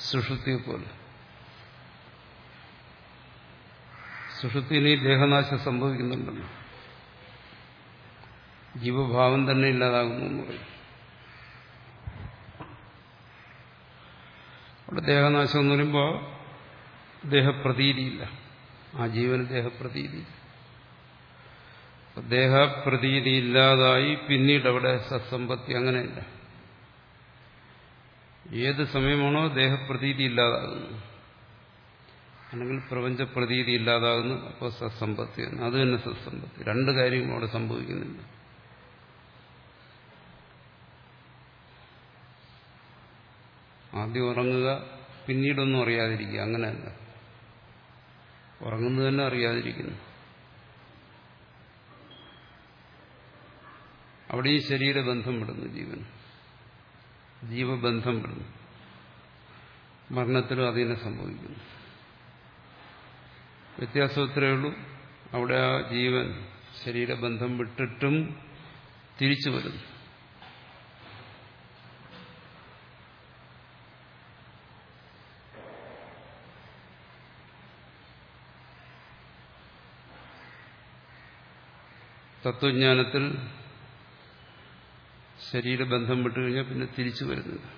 സുഷുതിയെ പോലെ ഈ ദേഹനാശം സംഭവിക്കുന്നുണ്ടല്ലോ. ജീവഭാവം തന്നെ ഇല്ലാതാകുന്നു എന്ന് പറയും. അവിടെ ദേഹനാശം എന്ന് പറയുമ്പോൾ ദേഹപ്രതീതിയില്ല. ആ ജീവന് ദേഹപ്രതീതി. ദേഹപ്രതീതി ഇല്ലാതായി പിന്നീട് അവിടെ സത്സമ്പത്തി അങ്ങനെയല്ല. ഏത് സമയമാണോ ദേഹപ്രതീതി ഇല്ലാതാകുന്നു അല്ലെങ്കിൽ പ്രപഞ്ചപ്രതീതി ഇല്ലാതാകുന്നു അപ്പോൾ സത്സമ്പത്തി അത് തന്നെ സത്സമ്പത്തി. രണ്ട് കാര്യങ്ങളും അവിടെ സംഭവിക്കുന്നില്ല. ആദ്യം ഉറങ്ങുക പിന്നീടൊന്നും അറിയാതിരിക്കുക. അങ്ങനെയല്ല. ഉറങ്ങുന്നത് തന്നെ അറിയാതിരിക്കുന്നു. അവിടെ ഈ ശരീരബന്ധം വിടുന്നു ജീവൻ ജീവബന്ധം വിടുന്നു മരണത്തിലും അതിനെ സംഭവിക്കുന്നു. വ്യത്യാസം ഉള്ളൂ. അവിടെ ആ ജീവൻ ശരീരബന്ധം വിട്ടിട്ടും തിരിച്ചു വരുന്നു. തത്വജ്ഞാനത്തിൽ ശരീരബന്ധം വിട്ടുകഴിഞ്ഞാൽ പിന്നെ തിരിച്ചു വരുന്നില്ല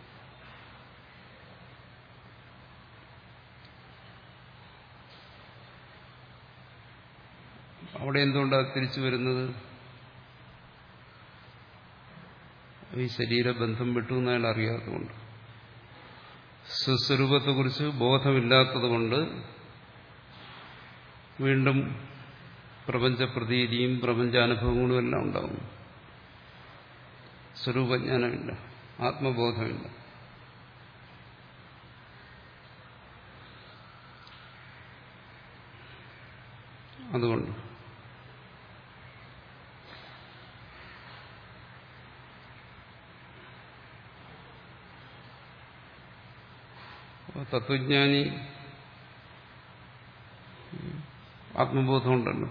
അവിടെ എന്തുകൊണ്ടാണ് തിരിച്ചു വരുന്നത്? ഈ ശരീരബന്ധം വിട്ടു എന്ന് അയാൾ അറിയാത്തതുകൊണ്ട്. സ്വസ്വരൂപത്തെക്കുറിച്ച് ബോധമില്ലാത്തതുകൊണ്ട് വീണ്ടും പ്രപഞ്ചപ്രതീതിയും പ്രപഞ്ചാനുഭവങ്ങളും എല്ലാം ഉണ്ടാവും സ്വരൂപജ്ഞാനമില്ല. ആത്മബോധമില്ല. അതുകൊണ്ട്. തത്വജ്ഞാനി ആത്മബോധമുണ്ടല്ലോ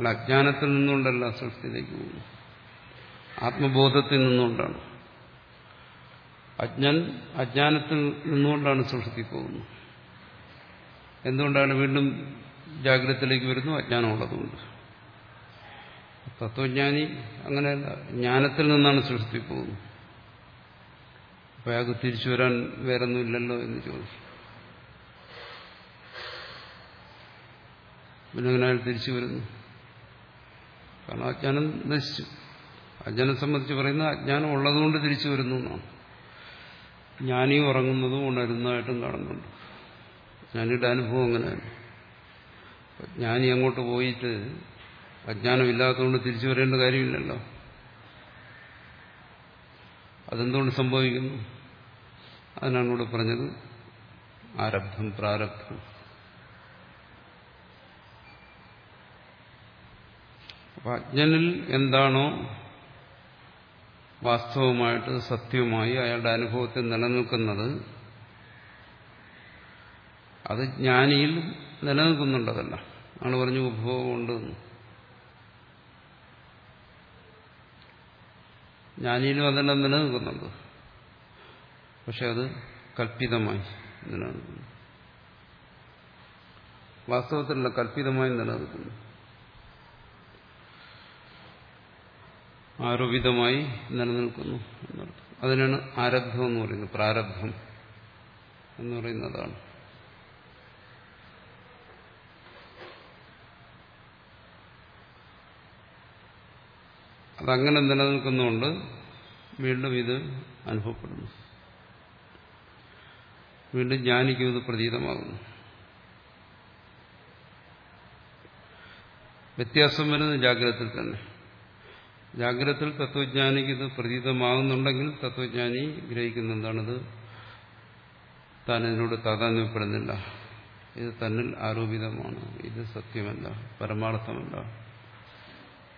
അയാൾ അജ്ഞാനത്തിൽ നിന്നുകൊണ്ടല്ല സൃഷ്ടിയിലേക്ക് പോകുന്നു ആത്മബോധത്തിൽ നിന്നുകൊണ്ടാണ്. അജ്ഞൻ അജ്ഞാനത്തിൽ നിന്നുകൊണ്ടാണ് സൃഷ്ടി പോകുന്നത്. എന്തുകൊണ്ടാണ് വീണ്ടും ജാഗ്രതത്തിലേക്ക് വരുന്നു? അജ്ഞാനമുള്ളതുകൊണ്ട്. തത്വജ്ഞാനി അങ്ങനെയല്ല. ജ്ഞാനത്തിൽ നിന്നാണ് സൃഷ്ടി പോകുന്നത്. അപ്പൊ അയാൾക്ക് തിരിച്ചു വരാൻ വേറൊന്നുമില്ലല്ലോ എന്ന് ചോദിച്ചു. പിന്നെ അങ്ങനെ തിരിച്ചു വരുന്നു? കാരണം അജ്ഞാനം നശിച്ചു. അജ്ഞാനം സംബന്ധിച്ച് പറയുന്നത് അജ്ഞാനം ഉള്ളതുകൊണ്ട് തിരിച്ചു വരുന്നു എന്നാണ്. ജ്ഞാനി ഉറങ്ങുന്നതും ഉണരുന്നതായിട്ടും കാണുന്നുണ്ട്. ജ്ഞാനിയുടെ അനുഭവം അങ്ങനെയാണ്. ജ്ഞാനി അങ്ങോട്ട് പോയിട്ട് അജ്ഞാനമില്ലാത്തതുകൊണ്ട് തിരിച്ചു വരേണ്ട കാര്യമില്ലല്ലോ. അതെന്തുകൊണ്ട് സംഭവിക്കുന്നു? അതിനാണ് ഇവിടെ പറഞ്ഞത് ആരബ്ധം പ്രാരബ്ധം. അപ്പൊ അജ്ഞനിൽ എന്താണോ വാസ്തവമായിട്ട് സത്യവുമായി അയാളുടെ അനുഭവത്തിൽ നിലനിൽക്കുന്നത് അത് ജ്ഞാനിയിൽ നിലനിൽക്കുന്നുണ്ടതല്ല. ആണ് പറഞ്ഞു ഉപഭോഗം ഉണ്ട് എന്ന്. ജ്ഞാനിയിലും അതെല്ലാം നിലനിൽക്കുന്നുണ്ട് പക്ഷെ അത് കൽപ്പിതമായി നിലനിൽക്കുന്നു. വാസ്തവത്തിലുള്ള കൽപ്പിതമായി നിലനിൽക്കുന്നു. ആരോപിതമായി നിലനിൽക്കുന്നു എന്നർത്ഥം. അതിനാണ് ആരബ്ധം എന്ന് പറയുന്നത് പ്രാരബ്ധം എന്ന് പറയുന്നതാണ്. അതങ്ങനെ നിലനിൽക്കുന്നതുകൊണ്ട് വീണ്ടും ഇത് അനുഭവപ്പെടുന്നു. വീണ്ടും ജ്ഞാനിക്കും ഇത് പ്രതീതമാകുന്നു. വ്യത്യാസം വരുന്നത് ജാഗ്രതത്തിൽ തന്നെ. ജാഗ്രതത്തിൽ തത്വജ്ഞാനിക്ക് ഇത് പ്രതീതമാകുന്നുണ്ടെങ്കിൽ തത്വജ്ഞാനി ഗ്രഹിക്കുന്ന എന്താണിത് താൻ ഇതിനോട് താതാന്യപ്പെടുന്നില്ല ഇത് തന്നിൽ ആരോപിതമാണ്. ഇത് സത്യമല്ല. പരമാർത്ഥമല്ല.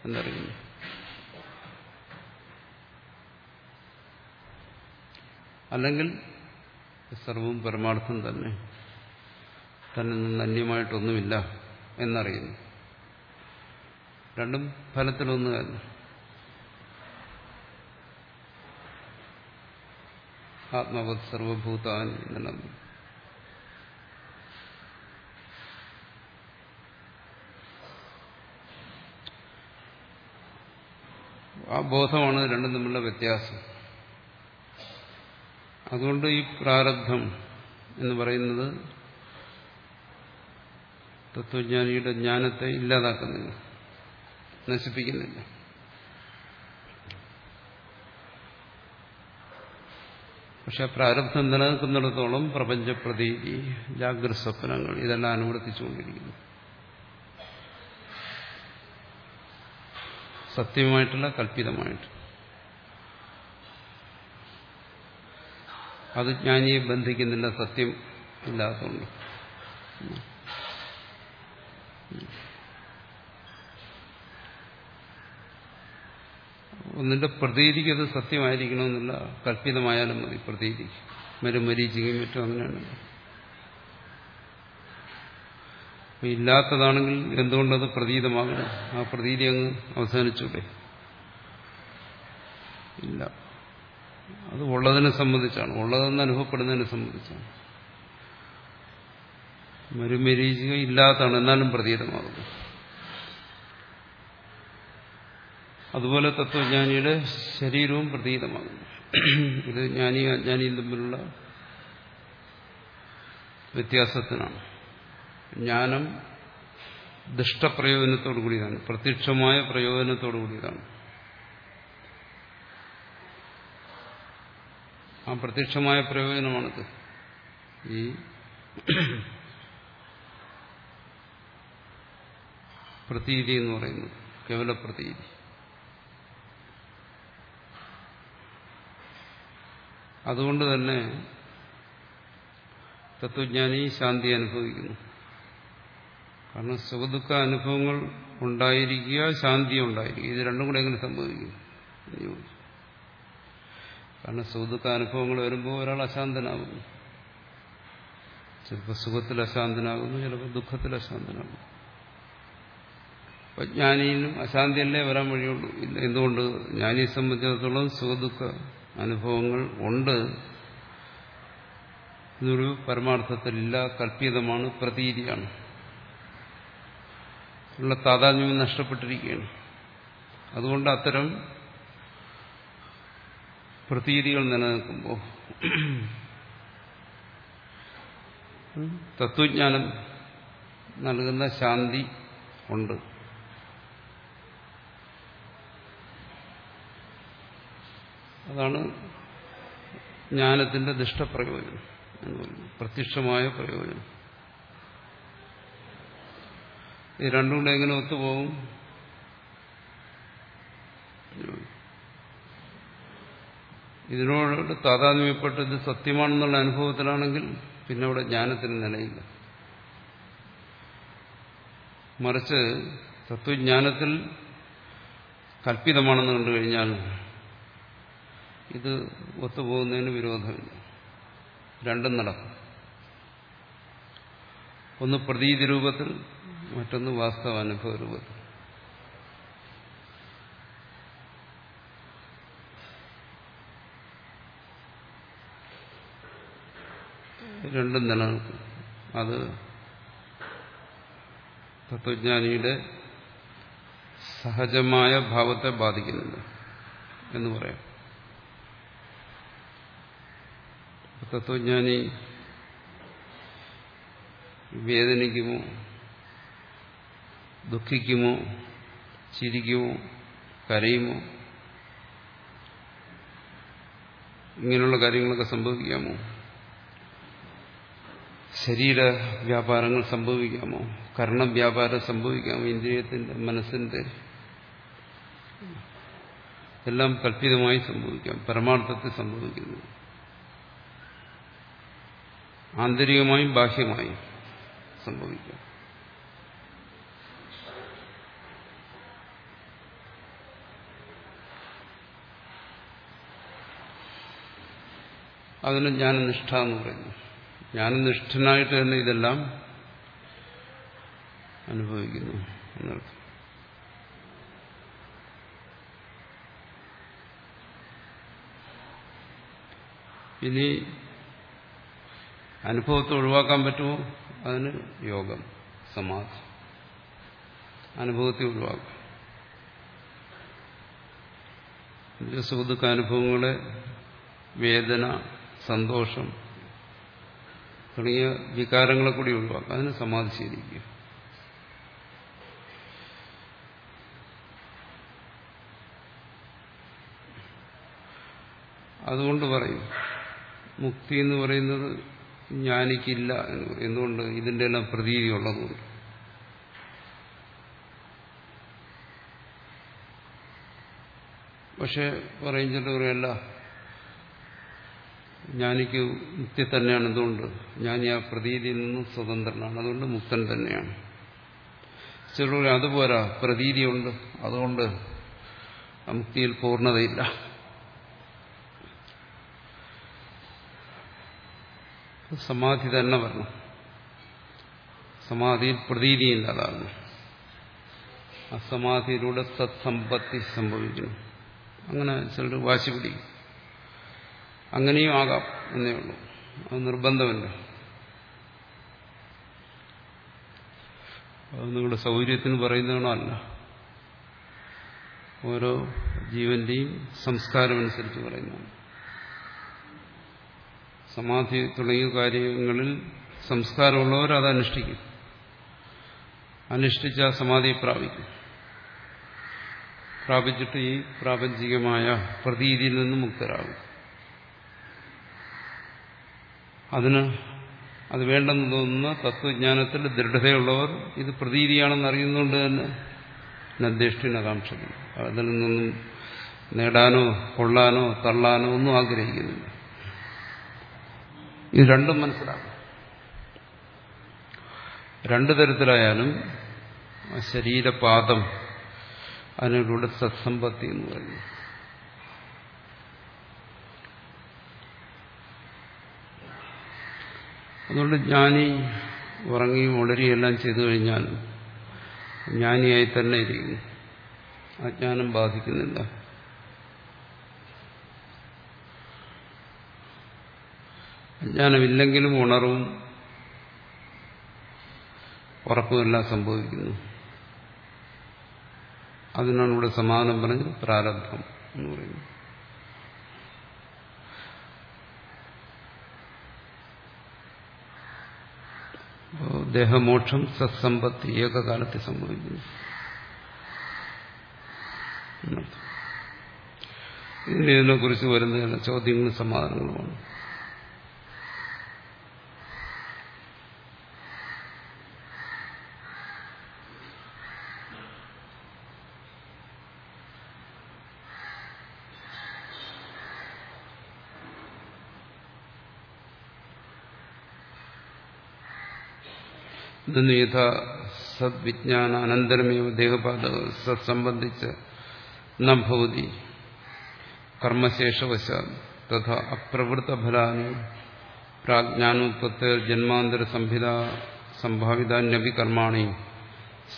എന്നറിയുന്നു അല്ലെങ്കിൽ സർവവും പരമാർത്ഥം തന്നെ. തന്നിൽ നിന്ന് അന്യമായിട്ടൊന്നുമില്ല എന്നറിയുന്നു. രണ്ടും ഫലത്തിലൊന്നു തന്നെ ആത്മവത് സർവഭൂതാനി എന്നെല്ലാം ആ ബോധമാണ് രണ്ടും തമ്മിലുള്ള വ്യത്യാസം. അതുകൊണ്ട് ഈ പ്രാരബ്ധം എന്ന് പറയുന്നത് തത്വജ്ഞാനിയുടെ ജ്ഞാനത്തെ ഇല്ലാതാക്കുന്നില്ല നശിപ്പിക്കുന്നില്ല. പക്ഷെ പ്രാരബ്ധം നിലനിൽക്കുന്നിടത്തോളം പ്രപഞ്ചപ്രതീതി ജാഗ്രത സ്വപ്നങ്ങൾ ഇതെല്ലാം അനുവർത്തിച്ചുകൊണ്ടിരിക്കുന്നു. സത്യമായിട്ടല്ല കല്പിതമായിട്ട് അത് ജ്ഞാനിയെ ബന്ധിക്കുന്നില്ല സത്യം ഇല്ലാത്തതുകൊണ്ട്. ഒന്നിന്റെ പ്രതീതിക്ക് അത് സത്യമായിരിക്കണമെന്നില്ല കല്പിതമായാലും മതി പ്രതീതി. മരുമരീചികയും മറ്റും അങ്ങനെയാണ്. ഇല്ലാത്തതാണെങ്കിൽ എന്തുകൊണ്ടത് പ്രതീതമാകണം? ആ പ്രതീതി അങ്ങ് അവസാനിച്ചൂടെ? ഇല്ല. അത് ഉള്ളതിനെ സംബന്ധിച്ചാണ്. ഉള്ളതെന്ന് അനുഭവപ്പെടുന്നതിനെ സംബന്ധിച്ചാണ്. മരുമരീചിക ഇല്ലാത്തതാണ്. എന്നാലും പ്രതീതമാകുന്നു. അതുപോലെ തത്വജ്ഞാനിയുടെ ശരീരവും പ്രതീതമാകുന്നു. ഇത് ജ്ഞാനിയും അജ്ഞാനിയും തമ്മിലുള്ള വ്യത്യാസത്തിനാണ്. ജ്ഞാനം ദുഷ്ടപ്രയോജനത്തോടു കൂടിയതാണ്. പ്രത്യക്ഷമായ പ്രയോജനത്തോടു കൂടിയതാണ്. ആ പ്രത്യക്ഷമായ പ്രയോജനമാണിത്. ഈ പ്രതീതി എന്ന് പറയുന്നത് കേവല പ്രതീതി അതുകൊണ്ട് തന്നെ തത്വജ്ഞാനി ശാന്തി അനുഭവിക്കുന്നു. കാരണം സുഖദുഃഖ അനുഭവങ്ങൾ ഉണ്ടായിരിക്കുക ശാന്തി ഉണ്ടായിരിക്കുക. ഇത് രണ്ടും കൂടെ എങ്ങനെ സംഭവിക്കും? കാരണം സുഖദുഃഖ അനുഭവങ്ങൾ വരുമ്പോൾ ഒരാൾ അശാന്തനാകുന്നു. ചിലപ്പോൾ സുഖത്തിൽ അശാന്തനാകുന്നു ചിലപ്പോൾ ദുഃഖത്തിൽ അശാന്തനാകുന്നു. ജ്ഞാനിയിലും അശാന്തിയല്ലേ വരാൻ വഴിയുള്ളൂ? എന്തുകൊണ്ട്? ജ്ഞാനിയെ സംബന്ധിച്ചിടത്തോളം സുഖദുഃഖ അനുഭവങ്ങൾ ഉണ്ട്. ഇതൊരു പരമാർത്ഥത്തിലില്ല കല്പിതമാണ് പ്രതീതിയാണ്. ഉള്ള താതാത്മ്യം നഷ്ടപ്പെട്ടിരിക്കുകയാണ്. അതുകൊണ്ട് അത്തരം പ്രതീതികൾ നിലനിൽക്കുമ്പോൾ തത്വജ്ഞാനം നൽകുന്ന ശാന്തി ഉണ്ട്. അതാണ് ജ്ഞാനത്തിന്റെ ദുഷ്ടപ്രയോജനം പ്രത്യക്ഷമായ പ്രയോജനം. ഇത് രണ്ടും കൂടെ എങ്ങനെ ഒത്തുപോകും? ഇതിനോട് താതാത്മ്യപ്പെട്ട് ഇത് സത്യമാണെന്നുള്ള അനുഭവത്തിലാണെങ്കിൽ പിന്നെ അവിടെ ജ്ഞാനത്തിന് നിലയില്ല. മറിച്ച് തത്വജ്ഞാനത്തിൽ കല്പിതമാണെന്ന് കണ്ടു കഴിഞ്ഞാൽ ഇത് ഒത്തുപോകുന്നതിന് വിരോധമില്ല. രണ്ടും നടക്കും. ഒന്ന് പ്രതീതി രൂപത്തിൽ മറ്റൊന്ന് വാസ്തവ അനുഭവ രൂപത്തിൽ. രണ്ടും നിലനിൽക്കും. അത് തത്വജ്ഞാനിയുടെ സഹജമായ ഭാവത്തെ ബാധിക്കുന്നില്ല എന്ന് പറയാം. തത്വജ്ഞാനി വേദനിക്കുമോ? ദുഃഖിക്കുമോ? ചിരിക്കുമോ? കരയുമോ? ഇങ്ങനെയുള്ള കാര്യങ്ങളൊക്കെ സംഭവിക്കാമോ? ശരീര വ്യാപാരങ്ങൾ സംഭവിക്കാമോ? കർണവ്യാപാരം സംഭവിക്കാമോ? ഇന്ദ്രിയത്തിന്റെ മനസ്സിന്റെ? എല്ലാം കല്പിതമായി സംഭവിക്കാം. പരമാർത്ഥത്തിൽ സംഭവിക്കുന്നു. ആന്തരികമായും ബാഹ്യമായും സംഭവിക്കും. അതിന് ജ്ഞാനനിഷ്ഠ എന്ന് പറയുന്നു. ജ്ഞാനനിഷ്ഠനായിട്ട് തന്നെ ഇതെല്ലാം അനുഭവിക്കുന്നു എന്നർത്ഥം. ഇനി അനുഭവത്തെ ഒഴിവാക്കാൻ പറ്റുമോ? അതിന് യോഗം സമാധി. അനുഭവത്തെ ഒഴിവാക്കാം സുഹൃത്തുക്ക അനുഭവങ്ങളെ വേദന സന്തോഷം തുടങ്ങിയ വികാരങ്ങളെ കൂടി ഒഴിവാക്കാം അതിന് സമാധി ശീലിക്കുക അതുകൊണ്ട് പറയും മുക്തി എന്ന് പറയുന്നത് ജ്ഞാനിക്കില്ല എന്ന് പറയും. എന്തുകൊണ്ട്? ഇതിന്റെ എല്ലാം പ്രതീതി ഉള്ളതുകൊണ്ട്. പക്ഷെ പറയും ചില പറയല്ല ജ്ഞാനിക്ക് മുക്തി തന്നെയാണ് എന്തുകൊണ്ട്? ജ്ഞാനി ആ പ്രതീതിയിൽ നിന്നും സ്വതന്ത്രനാണ്. അതുകൊണ്ട് മുക്തൻ തന്നെയാണ്. ചിലർ അതുപോരാ പ്രതീതിയുണ്ട്. അതുകൊണ്ട് മുക്തിയിൽ പൂർണതയില്ല. സമാധി തന്നെ വരണം. സമാധിയിൽ പ്രതീതി ഇല്ലാതാകുന്നു അസമാധിയിലൂടെ സത്സമ്പത്തി സംഭവിക്കുന്നു. അങ്ങനെ ചിലർ വാശി പിടിക്കും. അങ്ങനെയും ആകാം എന്നേ ഉള്ളൂ. അത് നിർബന്ധമല്ല. അത് നിങ്ങളുടെ സൗകര്യത്തിന് പറയുന്നതാണല്ല ഓരോ ജീവന്റെയും സംസ്കാരം അനുസരിച്ച് പറയുന്നതാണ്. സമാധി തുടങ്ങിയ കാര്യങ്ങളിൽ സംസ്കാരമുള്ളവർ അത് അനുഷ്ഠിക്കും. അനുഷ്ഠിച്ച ആ സമാധിയെ പ്രാപിക്കും. പ്രാപിച്ചിട്ട് ഈ പ്രാപഞ്ചികമായ പ്രതീതിയിൽ നിന്ന് മുക്തരാകും. അതിന് അത് വേണ്ടെന്ന് തോന്നുന്ന തത്വജ്ഞാനത്തിൽ ദൃഢതയുള്ളവർ ഇത് പ്രതീതിയാണെന്ന് അറിയുന്നതുകൊണ്ട് തന്നെ നദ്ദേശിനാകാംക്ഷിക്കുന്നു അതിൽ നിന്നും നേടാനോ കൊള്ളാനോ തള്ളാനോ ഒന്നും ആഗ്രഹിക്കുന്നില്ല. ഇത് രണ്ടും മനസ്സിലാക്കും രണ്ടു തരത്തിലായാലും ശരീരപാദം അതിനോട് സത്സമ്പത്തി എന്ന് പറയുന്നു. അതുകൊണ്ട് ജ്ഞാനി ഉറങ്ങിയും എല്ലാം ചെയ്തു കഴിഞ്ഞാൽ ജ്ഞാനിയായി തന്നെ ഇരിക്കുന്നു. അജ്ഞാനം ബാധിക്കുന്നില്ല. അജ്ഞാനമില്ലെങ്കിലും ഉണർവും ഉറപ്പുമെല്ലാം സംഭവിക്കുന്നു. അതിനാണ് ഇവിടെ സമാധാനം പറഞ്ഞത് പ്രാരബ്ധം എന്ന് പറയുന്നത്. ദേഹമോക്ഷം സത്സമ്പത്ത് ഏകകാലത്തിൽ സംഭവിക്കുന്നു. ഇതിന് ഇതിനെക്കുറിച്ച് വരുന്ന ചോദ്യങ്ങളും സമാധാനങ്ങളുമാണ്. യഥാ സദ്വിജ്ഞാന അനന്തരമേവ ദേഹപാത സത്സംബന്ധിച്ച് നഭവതി കർമ്മശേഷവശ തഥാ അപ്രവൃത്തഫലാനി പ്രാജ്ഞാനോത്പത്തി ജന്മാന്തര സംഹിത സംഭാവിതാന്യപി കർമാണി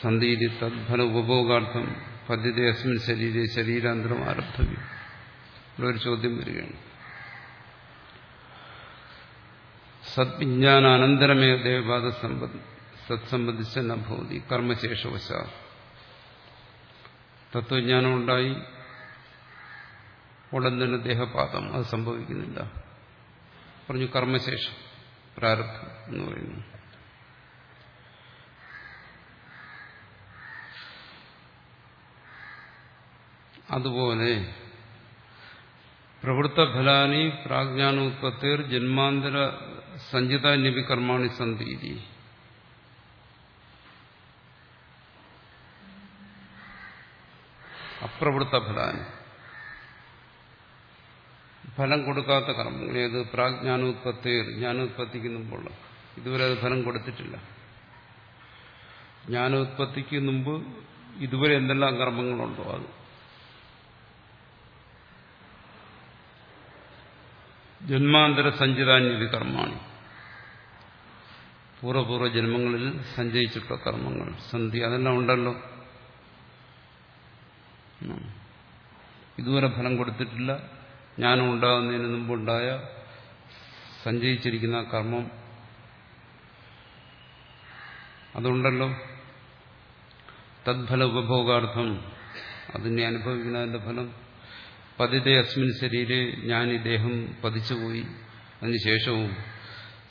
സന്ധീതി തദ്ഫല ഉപഭോഗാർത്ഥം പദ്ധതി അസ്മിൻ ശരീരെ ശരീരാന്തരം ആരബ്ധവ്യം ഇവിടെ ഒരു ചോദ്യം വരികയാണ്। സദ്വിജ്ഞാനാനന്തരമേ ദേവപാദ സത്സംബന്ധിച്ച നഭൂതി കർമ്മശേഷവശ. തത്വജ്ഞാനം ഉണ്ടായി ഉടൻ തന്നെ ദേഹപാതം അത് സംഭവിക്കുന്നില്ല. പറഞ്ഞു കർമ്മശേഷം. പ്രാരബ്ധം എന്ന് പറയുന്നു. അതുപോലെ പ്രവൃത്തഫലാനി പ്രാജ്ഞാനോത്പത്തിർ ജന്മാന്തര സഞ്ചിതാന്യപി കർമാണി സന്തീരി അപ്രവൃത്ത ഫലാന് ഫലം കൊടുക്കാത്ത കർമ്മങ്ങൾ ഏത് പ്രാജ്ഞാനോത്പത്തി ജ്ഞാനോത്പത്തിക്ക് മുമ്പുള്ള ഇതുവരെ അത് ഫലം കൊടുത്തിട്ടില്ല. ജ്ഞാനോത്പത്തിക്ക് മുമ്പ് ഇതുവരെ എന്തെല്ലാം കർമ്മങ്ങളുണ്ടോ അത്? ജന്മാന്തര സഞ്ചിതാന്യതി കർമ്മമാണ് പൂർവപൂർവ ജന്മങ്ങളിൽ സഞ്ചയിച്ചിട്ടുള്ള കർമ്മങ്ങൾ സന്ധി അതെല്ലാം ഉണ്ടല്ലോ. ഇതുവരെ ഫലം കൊടുത്തിട്ടില്ല. ജ്ഞാനം ഉണ്ടാകുന്നതിന് മുമ്പുണ്ടായ സഞ്ചയിച്ചിരിക്കുന്ന കർമ്മം. അതുണ്ടല്ലോ. തദ്ഫല ഉപഭോഗാർത്ഥം അതിനെ അനുഭവിക്കുന്നതിന്റെ ഫലം. പതിതെ അസ്മിൻ ശരീരെ ഞാൻ ഈ ദേഹം പതിച്ചുപോയി. അതിനുശേഷവും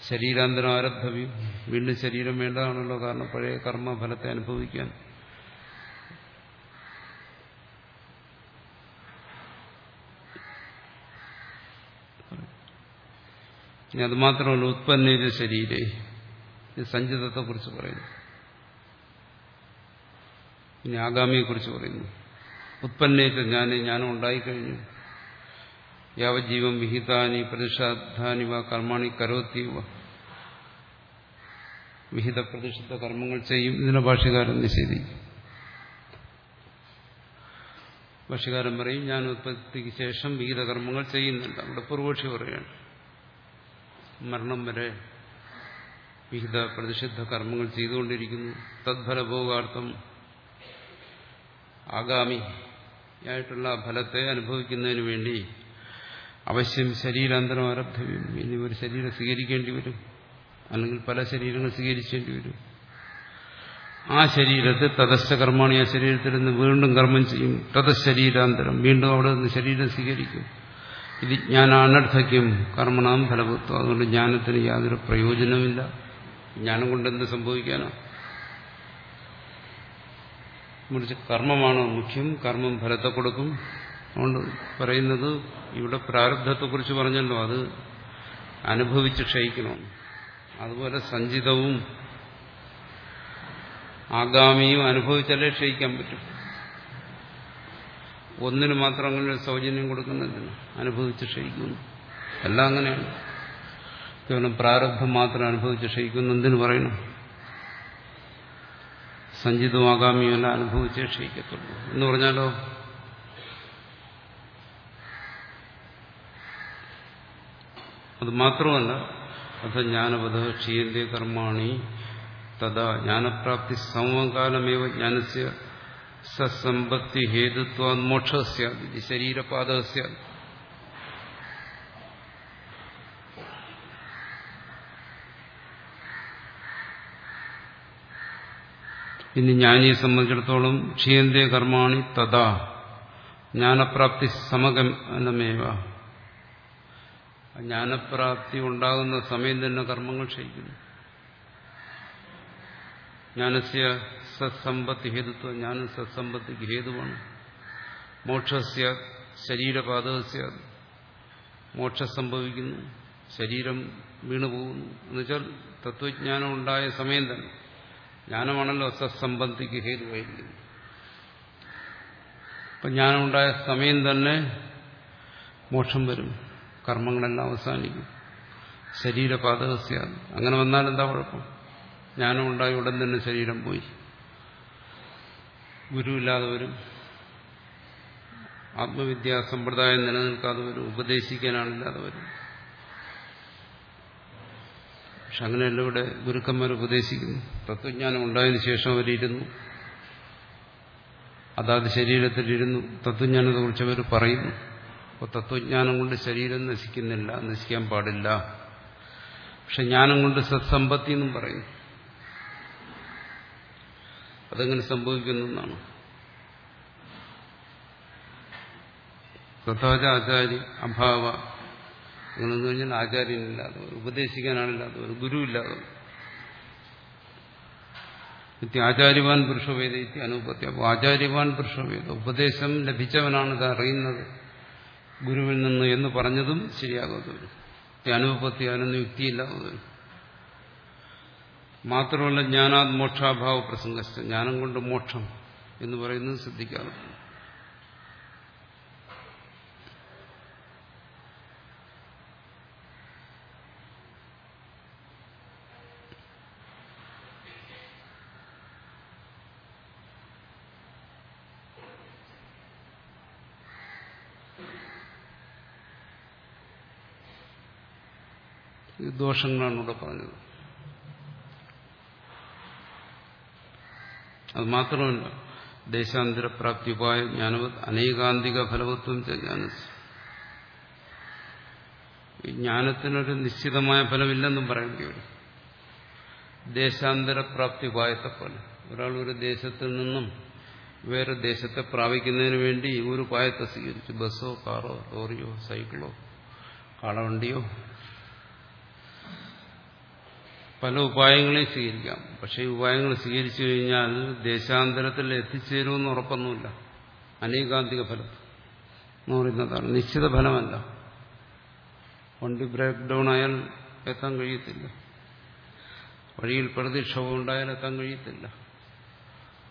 ശരീരാന്തരം ആരബ്ധവ്യം. വീണ്ടും ശരീരം വേണ്ടതാണല്ലോ കാരണം പഴയ കർമ്മഫലത്തെ അനുഭവിക്കാൻ. ഇനി അത് മാത്രമല്ല ഉത്പന്ന ശരീരേ. ഇത് സഞ്ചിതത്തെക്കുറിച്ച് പറയുന്നു. ഇനി ആഗാമിയെക്കുറിച്ച് പറയുന്നു. ഉത്പന്നേറ്റ ജ്ഞാനം ജ്ഞാനം ഉണ്ടായിക്കഴിഞ്ഞു. യാവജീവം വിഹിതാനി പ്രതിഷാധാനി വ കർമാണി കരോത്തീവ വിഹിത പ്രതിഷിദ്ധ കർമ്മങ്ങൾ ചെയ്യും. ഇതിനെ ഭാഷകാരൻ നിഷേധിക്കും. ഭാഷകാരൻ പറയും ഞാൻ ഉത്പത്തിക്ക് ശേഷം വിഹിത കർമ്മങ്ങൾ ചെയ്യുന്നുണ്ട്. അവിടെ പൂർവക്ഷി പറയുകയാണ്. മരണം വരെ വിഹിത പ്രതിഷിദ്ധ കർമ്മങ്ങൾ ചെയ്തുകൊണ്ടിരിക്കുന്നു. തദ്ഫലഭോഗാർത്ഥം ആഗാമി ആയിട്ടുള്ള ഫലത്തെ അനുഭവിക്കുന്നതിന് വേണ്ടി അവശ്യം ശരീരാന്തരം ആരബ്ധവ്യം ഇനി ഒരു ശരീരം സ്വീകരിക്കേണ്ടി വരും. അല്ലെങ്കിൽ പല ശരീരങ്ങൾ സ്വീകരിക്കേണ്ടി വരും. ആ ശരീരത്തെ തദസ്ഥ കർമാണി ആ ശരീരത്തിൽ നിന്ന് വീണ്ടും കർമ്മം ചെയ്യും. തതശരീരാന്തരം വീണ്ടും അവിടെ നിന്ന് ശരീരം സ്വീകരിക്കും. ഇത് ജ്ഞാനാനർത്ഥയ്ക്കും കർമ്മണാം ഫലഭൂത്വം. അതുകൊണ്ട് ജ്ഞാനത്തിന് യാതൊരു പ്രയോജനമില്ല ജ്ഞാനം കൊണ്ട് എന്ത് സംഭവിക്കാനോ? മറിച്ച് കർമ്മമാണ് മുഖ്യം? കർമ്മം ഫലത്തെ കൊടുക്കും. അതുകൊണ്ട് പറയുന്നത് ഇവിടെ പ്രാരബ്ധത്തെക്കുറിച്ച് പറഞ്ഞല്ലോ. അത് അനുഭവിച്ച് ക്ഷയിക്കണം. അതുപോലെ സഞ്ചിതവും ആഗാമിയും അനുഭവിച്ചാലേ ക്ഷയിക്കാൻ പറ്റും. ഒന്നിന് മാത്രം അങ്ങനെ ഒരു സൗജന്യം കൊടുക്കുന്നില്ല അനുഭവിച്ച് ക്ഷയിക്കുന്നു. എല്ലാം അങ്ങനെയാണ്. കേവലം പ്രാരബ്ധം മാത്രം അനുഭവിച്ച് ക്ഷയിക്കുന്നു. എന്തിനു പറയണം? സഞ്ചിതവും ആഗാമിയും എല്ലാം അനുഭവിച്ചേ ക്ഷയിക്കത്തുള്ളൂ. എന്ന് പറഞ്ഞാലോ? അത് മാത്രമല്ല അഥ ജ്ഞാനപഥ ക്ഷീയന്തി കർമാണി തഥാ ജ്ഞാനപ്രാപ്തി സമകാലമേവ ജ്ഞാനസ്യ സസമ്പത്തി ഹേതുത്വ മോക്ഷ ശരീരപാത ഇനി ജ്ഞാനിയെ സംബന്ധിച്ചിടത്തോളം ക്ഷീയന്തേ കർമാണി തഥാ. ജ്ഞാനപ്രാപ്തി സമഗമനമേവ ജ്ഞാനപ്രാപ്തി ഉണ്ടാകുന്ന സമയം തന്നെ കർമ്മങ്ങൾ ക്ഷയിക്കുന്നു. ജ്ഞാനസ്യ സത്സമ്പത്തി ഹേതുത്വം ജ്ഞാനം സത്സമ്പത്തിക്ക് ഹേതുവാണ്. മോക്ഷസ്യ ശരീരപാതകസ്യ മോക്ഷം സംഭവിക്കുന്നു ശരീരം വീണുപോകുന്നു. എന്നുവെച്ചാൽ തത്വജ്ഞാനം ഉണ്ടായ സമയം തന്നെ. ജ്ഞാനമാണല്ലോ സത്സമ്പത്തിക്ക് ഹേതുവായിരിക്കുന്നത്. അപ്പം ജ്ഞാനമുണ്ടായ സമയം തന്നെ മോക്ഷം വരും കർമ്മങ്ങളെല്ലാം അവസാനിക്കും. ശരീരപാതകസ്യ അങ്ങനെ വന്നാൽ എന്താ കുഴപ്പം? ജ്ഞാനമുണ്ടായി ഉടൻ തന്നെ ശരീരം പോയി. ഗുരുവില്ലാതെ വരും ആത്മവിദ്യാ സമ്പ്രദായം നിലനിൽക്കാതെ വരും ഉപദേശിക്കാനാണില്ലാതെ വരും. പക്ഷെ അങ്ങനെയല്ല ഇവിടെ ഗുരുക്കന്മാർ ഉപദേശിക്കുന്നു. തത്വജ്ഞാനം ഉണ്ടായതിനു ശേഷം അവരിരുന്നു. അതാത് ശരീരത്തിലിരുന്നു. തത്വജ്ഞാനത്തെക്കുറിച്ച് അവർ പറയുന്നു. അപ്പോൾ തത്വജ്ഞാനം കൊണ്ട് ശരീരം നശിക്കുന്നില്ല നശിക്കാൻ പാടില്ല. പക്ഷെ ജ്ഞാനം കൊണ്ട് സത്സമ്പത്തി എന്നും പറയുന്നു. അതെങ്ങനെ സംഭവിക്കുന്നു എന്നാണ് തഥാച ആചാര്യ അഭാവ നിങ്ങളെന്ന് കഴിഞ്ഞാൽ ഒരു ഗുരുവില്ലാതെ. ആചാര്യവാൻ പുരുഷവേദ ഇത്തി അനുപത്തി അപ്പോൾ ആചാര്യവാൻ പുരുഷവേദ ഉപദേശം ലഭിച്ചവനാണ് ഇത് അറിയുന്നത്. ഗുരുവിൽ നിന്ന് എന്ന് പറഞ്ഞതും ശരിയാകാതെ വരും അനുപത്തി അതിനൊന്നും യുക്തിയില്ലാതെ വരും മാത്രമല്ല ജ്ഞാനാത് മോക്ഷാഭാവ പ്രസംഗസ്ഥ. ജ്ഞാനം കൊണ്ട് മോക്ഷം എന്ന് പറയുന്നത് ശ്രദ്ധിക്കാറുണ്ട് ദോഷങ്ങളാണ് ഇവിടെ പറഞ്ഞത്. അത് മാത്രമല്ല ദേശാന്തര പ്രാപ്തി ഉപായ ജ്ഞാനവത് അനേകാന്തിക ഫലവത്വം ജ്ഞാനസ് ഈ ജ്ഞാനത്തിനൊരു നിശ്ചിതമായ ഫലമില്ലെന്നും പറയേണ്ടി വരും. ദേശാന്തര പ്രാപ്തി ഉപായത്തെ പോലെ. ഒരാൾ ഒരു ദേശത്തിൽ നിന്നും വേറെ ദേശത്തെ പ്രാപിക്കുന്നതിന് വേണ്ടി ഒരു ഉപായത്തെ സ്വീകരിച്ചു ബസ്സോ കാറോ ലോറിയോ സൈക്കിളോ കാളവണ്ടിയോ പല ഉപായങ്ങളെയും സ്വീകരിക്കാം. പക്ഷേ ഈ ഉപായങ്ങൾ സ്വീകരിച്ചു കഴിഞ്ഞാൽ ദേശാന്തരത്തിൽ എത്തിച്ചേരുമെന്ന് ഉറപ്പൊന്നുമില്ല. അനേകാന്തിക ഫലം എന്ന് പറയുന്നതാണ്. നിശ്ചിത ഫലമല്ല. വണ്ടി ബ്രേക്ക് ഡൗൺ ആയാൽ എത്താൻ കഴിയത്തില്ല. വഴിയിൽ പ്രതിക്ഷോഭം ഉണ്ടായാൽ എത്താൻ കഴിയത്തില്ല.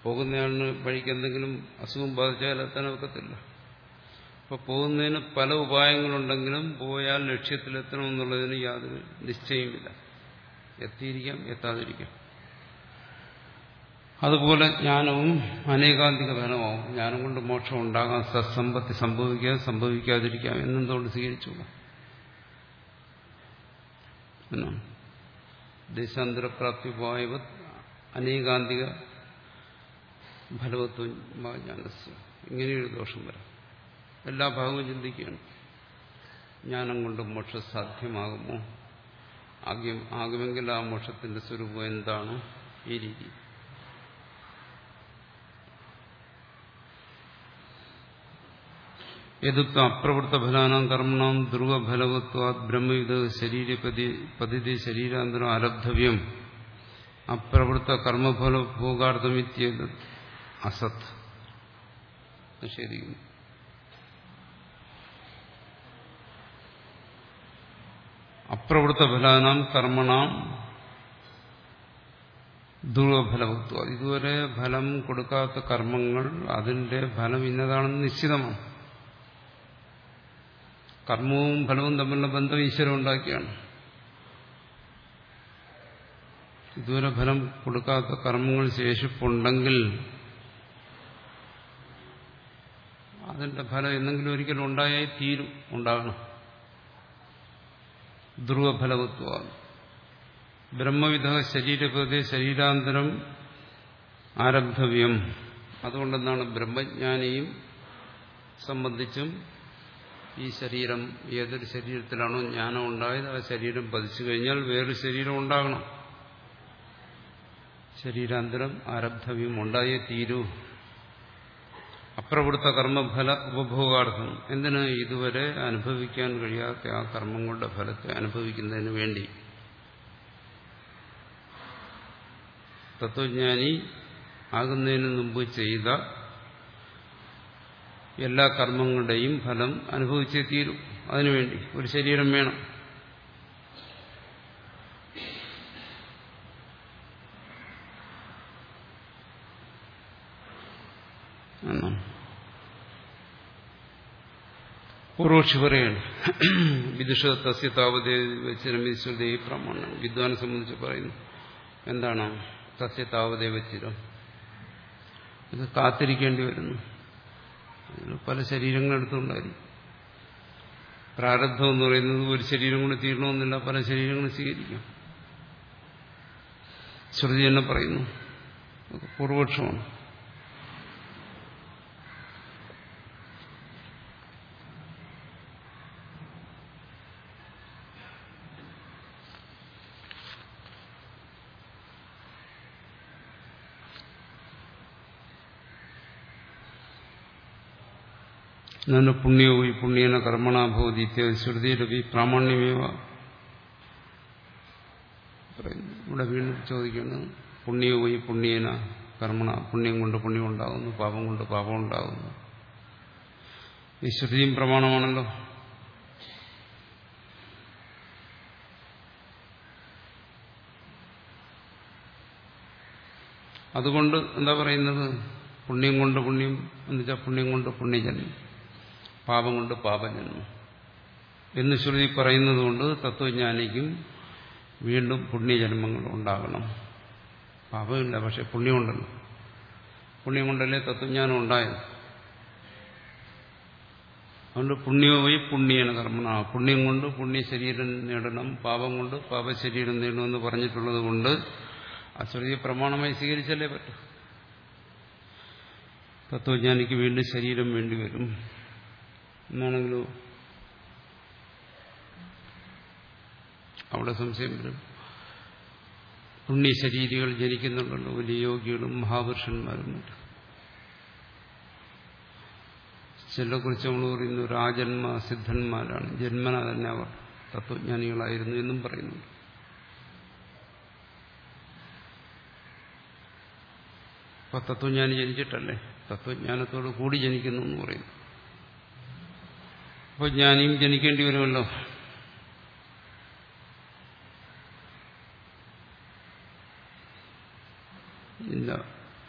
പോകുന്നയാളിന് വഴിക്ക് എന്തെങ്കിലും അസുഖം ബാധിച്ചാൽ എത്താൻ ഒക്കത്തില്ല. അപ്പോൾ പോകുന്നതിന് പല ഉപായങ്ങളുണ്ടെങ്കിലും പോയാൽ ലക്ഷ്യത്തിലെത്തണമെന്നുള്ളതിന് യാതൊരു നിശ്ചയമില്ല എത്തിയിരിക്കാം എത്താതിരിക്കാം. അതുപോലെ ജ്ഞാനവും അനേകാന്തിക ഫലമാവും ജ്ഞാനം കൊണ്ട് മോക്ഷം ഉണ്ടാകാം സത്സമ്പത്തി സംഭവിക്കാം സംഭവിക്കാതിരിക്കാം എന്നെന്തുകൊണ്ട് സ്വീകരിച്ചുകൂടാ? ദേശാന്തരപ്രാപ്തി പോയവ അനേകാന്തിക ഫലവത്വം ജ്ഞാനസ് ഇങ്ങനെയൊരു ദോഷം വരാം. എല്ലാ ഭാഗവും ചിന്തിക്കുകയാണ്. ജ്ഞാനം കൊണ്ട് മോക്ഷം സാധ്യമാകുമോ? ആദ്യം ആകുമെങ്കിൽ ആ മോക്ഷത്തിന്റെ സ്വരൂപം എന്താണ് ഈ രീതി. യദുക്ത അപ്രവൃത്ത ഫലാനാം കർമ്മണം ധ്രുവഫലവത്വാ ബ്രഹ്മയുധ ശരീര പതിഥി ശരീരാന്തരം ആരബ്ധവ്യം. അപ്രവൃത്ത കർമ്മഫല ഭോഗാർത്ഥമിത്യത് അസത്. നിഷേധിക്കുന്നു അപ്രവൃത്ത ഫലാനാം കർമ്മണാം ധ്രുവഫലവത്വം ഇതുവരെ ഫലം കൊടുക്കാത്ത കർമ്മങ്ങൾ അതിന്റെ ഫലം ഇന്നതാണെന്ന് നിശ്ചിതമാണ്. കർമ്മവും ഫലവും തമ്മിലുള്ള ബന്ധം ഈശ്വരം ഉണ്ടാക്കിയാണ്. ഇതുവരെ ഫലം കൊടുക്കാത്ത കർമ്മങ്ങൾ ശേഷിപ്പുണ്ടെങ്കിൽ അതിന്റെ ഫലം എന്തെങ്കിലും ഒരിക്കലും ഉണ്ടായാൽ തീരും ഉണ്ടാകണം. ധ്രുവഫലവത്വ ബ്രഹ്മവിധ ശരീരപ്രതി ശരീരാന്തരം ആരബ്ധവ്യം. അതുകൊണ്ടെന്നാണ് ബ്രഹ്മജ്ഞാനിയും സംബന്ധിച്ചും ഈ ശരീരം ഏതൊരു ശരീരത്തിലാണോ ജ്ഞാനം ഉണ്ടായത് ആ ശരീരം പതിച്ചു കഴിഞ്ഞാൽ വേറൊരു ശരീരം ഉണ്ടാകണം. ശരീരാന്തരം ആരബ്ധവ്യം ഉണ്ടായേ തീരൂ. അപ്രവൃത്ത കർമ്മഫല ഉപഭോഗാർത്ഥം എന്തിന് ഇതുവരെ അനുഭവിക്കാൻ കഴിയാത്ത ആ കർമ്മങ്ങളുടെ ഫലത്തെ അനുഭവിക്കുന്നതിന് വേണ്ടി? തത്വജ്ഞാനി ആകുന്നതിന് മുമ്പ് ചെയ്ത എല്ലാ കർമ്മങ്ങളുടെയും ഫലം അനുഭവിച്ചേ തീരും. അതിനുവേണ്ടി ഒരു ശരീരം വേണം എന്നാണ് പൂർവക്ഷി പറയാണ് വിദുഷ തസ്യ താവതേ ഈ പ്രമാണം വിദ്വാനെ സംബന്ധിച്ച് പറയുന്നു. എന്താണ് തസ്യ താവതേ വെച്ചിരം? ഇത് കാത്തിരിക്കേണ്ടി വരുന്നു. പല ശരീരങ്ങളെടുത്തുണ്ടായിരുന്നു പ്രാരബ്ധം എന്ന് പറയുന്നത് ഒരു ശരീരം കൊണ്ട് തീരണമെന്നില്ല പല ശരീരങ്ങളും സ്വീകരിക്കാം. ശ്രുതി തന്നെ പറയുന്നു പൂർവപക്ഷമാണ്. നന്നു പുണ്യവും ഈ പുണ്യേന കർമ്മണാഭവതി ശ്രുതിയിലൊക്കെ പ്രാമാണ്യമേവ പറയുന്നു ഇവിടെ വീണ്ടും ചോദിക്കുന്നു പുണ്യവും ഈ പുണ്യേന കർമ്മണ പുണ്യം കൊണ്ട് പുണ്യം ഉണ്ടാകുന്നു പാപം കൊണ്ട് പാപം ഉണ്ടാകുന്നു ഈ ശ്രുതിയും പ്രമാണമാണല്ലോ അതുകൊണ്ട് എന്താ പറയുന്നത് പുണ്യം കൊണ്ട് പുണ്യം എന്ന് വെച്ചാൽ പുണ്യം കൊണ്ട് പുണ്യജന്മം പാപം കൊണ്ട് പാപജന്മം. എന്ന് ശ്രുതി പറയുന്നത് കൊണ്ട് തത്വജ്ഞാനിക്കും വീണ്ടും പുണ്യജന്മങ്ങൾ ഉണ്ടാകണം. പാപമില്ല പക്ഷെ പുണ്യമുണ്ടല്ലോ. പുണ്യം കൊണ്ടല്ലേ തത്വജ്ഞാനം ഉണ്ടായത്? അതുകൊണ്ട് പുണ്യവുമായി പുണ്യേന കർമ്മണ. പുണ്യം കൊണ്ട് പുണ്യശരീരം നേടണം പാപം കൊണ്ട് പാപശരീരം നേടണമെന്ന് പറഞ്ഞിട്ടുള്ളത് കൊണ്ട് ആ ശ്രുതിയെ പ്രമാണമായി സ്വീകരിച്ചല്ലേ പറ്റൂ? തത്വജ്ഞാനിക്ക് വീണ്ടും ശരീരം വേണ്ടി വരും. എന്നാണെങ്കിലോ? അവിടെ സംശയം വരും. പുണ്യശരീരികൾ ജനിക്കുന്നുണ്ടല്ലോ വലിയ യോഗികളും മഹാപുരുഷന്മാരും. ചിലരെ ചില കുറിച്ച് നമ്മൾ പറയുന്നു രാജന്മ സിദ്ധന്മാരാണ്. ജന്മന തന്നെ അവർ തത്വജ്ഞാനികളായിരുന്നു എന്നും പറയുന്നുണ്ട് അപ്പൊ തത്വജ്ഞാനി ജനിച്ചിട്ടല്ലേ? തത്വജ്ഞാനത്തോട് കൂടി ജനിക്കുന്നു എന്ന് പറയുന്നു. അപ്പോൾ ജ്ഞാനിയും ജനിക്കേണ്ടി വരുമല്ലോ. ഇല്ല.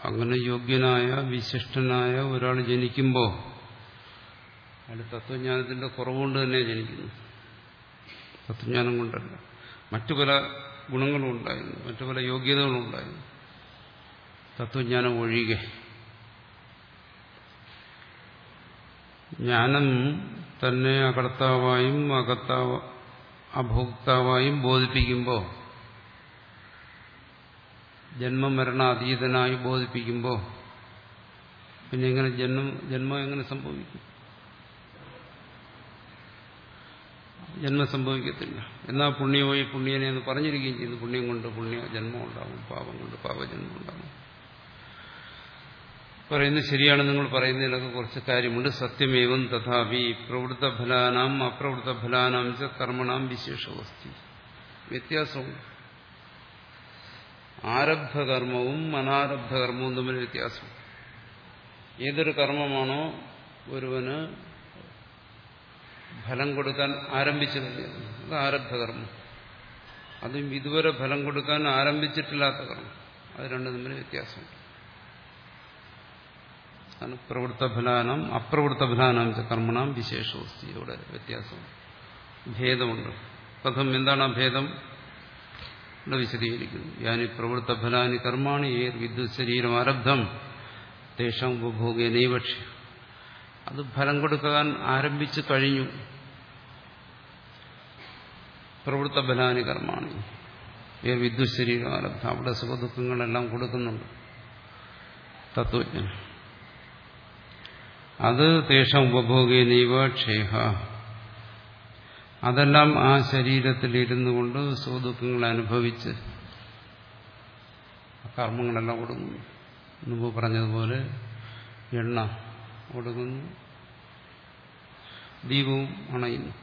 അങ്ങനെ യോഗ്യനായ വിശിഷ്ടനായ ഒരാൾ ജനിക്കുമ്പോൾ അയാൾ തത്വജ്ഞാനത്തിന്റെ കുറവുകൊണ്ട് തന്നെ ജനിക്കുന്നു. തത്വജ്ഞാനം കൊണ്ടല്ല. മറ്റു പല ഗുണങ്ങളും ഉണ്ടായിരുന്നു. മറ്റു പല യോഗ്യതകളും ഉണ്ടായിരുന്നു. തത്വജ്ഞാനം ഒഴികെ. ജ്ഞാനം തന്നെ അകർത്താവായും അകർത്താവ അഭോക്താവായും ബോധിപ്പിക്കുമ്പോൾ ജന്മമരണാതീതനായി ബോധിപ്പിക്കുമ്പോൾ പിന്നെ എങ്ങനെ ജന്മം ജന്മം എങ്ങനെ സംഭവിക്കും? ജന്മം സംഭവിക്കത്തില്ല. എന്നാൽ പുണ്യമായി പുണ്യനെ എന്ന് പറഞ്ഞിരിക്കുകയും ചെയ്യുന്നു പുണ്യം കൊണ്ട് പുണ്യ ജന്മം ഉണ്ടാകും പാപം കൊണ്ട് പാപജന്മം ഉണ്ടാകും. പറയുന്നത് ശരിയാണ് നിങ്ങൾ പറയുന്നതിലൊക്കെ കുറച്ച് കാര്യമുണ്ട്. സത്യമേവം തഥാപി പ്രവൃത്ത ഫലാനാം അപ്രവൃത്ത ഫലാനാം ച കർമ്മണാം വിശേഷവസ്തി. വ്യത്യാസമുണ്ട് ആരബ്ധകർമ്മവും അനാരബ്ധകർമ്മവും തമ്മിൽ വ്യത്യാസം. ഏതൊരു കർമ്മമാണോ ഒരുവന് ഫലം കൊടുക്കാൻ ആരംഭിച്ചത്? അത് ആരബ്ധകർമ്മം. അതും ഇതുവരെ ഫലം കൊടുക്കാൻ ആരംഭിച്ചിട്ടില്ലാത്ത കർമ്മം. അത് രണ്ടും തമ്മിൽ വ്യത്യാസമുണ്ട്. ആണ് പ്രവൃത്ത ഫലാനം അപ്രവൃത്ത ഫലാനം കർമ്മണാം വിശേഷവസ്തി ഇവിടെ വ്യത്യാസം. ഭേദമുണ്ട്. കഥം എന്താണ് ആ ഭേദം? ഇവിടെ വിശദീകരിക്കുന്നു. യാനി പ്രവൃത്ത ഫലാനി കർമാണി ഏർ വിദ്യുത് ശരീരം ആരബ്ധം? തേഷം ഉപഭോഗേ നൈവക്ഷ. അത് ഫലം കൊടുക്കാൻ ആരംഭിച്ചു കഴിഞ്ഞു. പ്രവൃത്ത ഫലാനി കർമാണി. ഏർ വിദ്യുത് ശരീരം ആരബ്ധം? അവിടെ സുഖദുഃഖങ്ങളെല്ലാം കൊടുക്കുന്നുണ്ട്. തത്വജ്ഞൻ. അത് തേഷം ഉപഭോഗേ നൈവ ക്ഷേഹ. അതെല്ലാം ആ ശരീരത്തിൽ ഇരുന്നു കൊണ്ട് സുഖദുഃഖങ്ങൾ അനുഭവിച്ച് കർമ്മങ്ങളെല്ലാം കൊടുക്കുന്നു മുമ്പ് പറഞ്ഞതുപോലെ എണ്ണ കൊടുക്കുന്നു ദീപവും അണയുന്നു.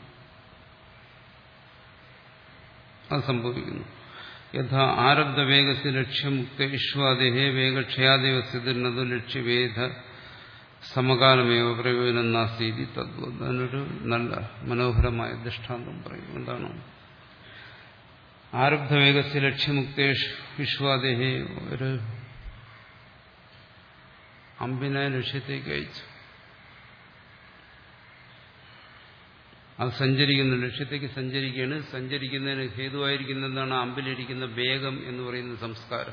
അത് സംഭവിക്കുന്നു. യഥാ ആരബ്ധ വേഗസ് ലക്ഷ്യമുക്ത ഇഷ്വാദേഹേ വേഗക്ഷയാദേവ സ്ഥിതിരുന്നത് ലക്ഷ്യവേദ സമകാലമേവ പ്രയോജനം നാസ്തി തദ്വന്നൊരു നല്ല മനോഹരമായ ദൃഷ്ടാന്തം പറയും എന്താണ്? ആരബ്ധവേഗസ് ലക്ഷ്യമുക്തേഷ് വിശ്വാദേഹി ഒരു അമ്പിനെ ലക്ഷ്യത്തേക്ക് അയച്ചു. അത് സഞ്ചരിക്കുന്ന. ലക്ഷ്യത്തേക്ക് സഞ്ചരിക്കുകയാണ്. സഞ്ചരിക്കുന്നതിന് ഹേതുവായിരിക്കുന്ന എന്താണ് അമ്പിലിരിക്കുന്ന വേഗം എന്ന് പറയുന്ന സംസ്കാരം.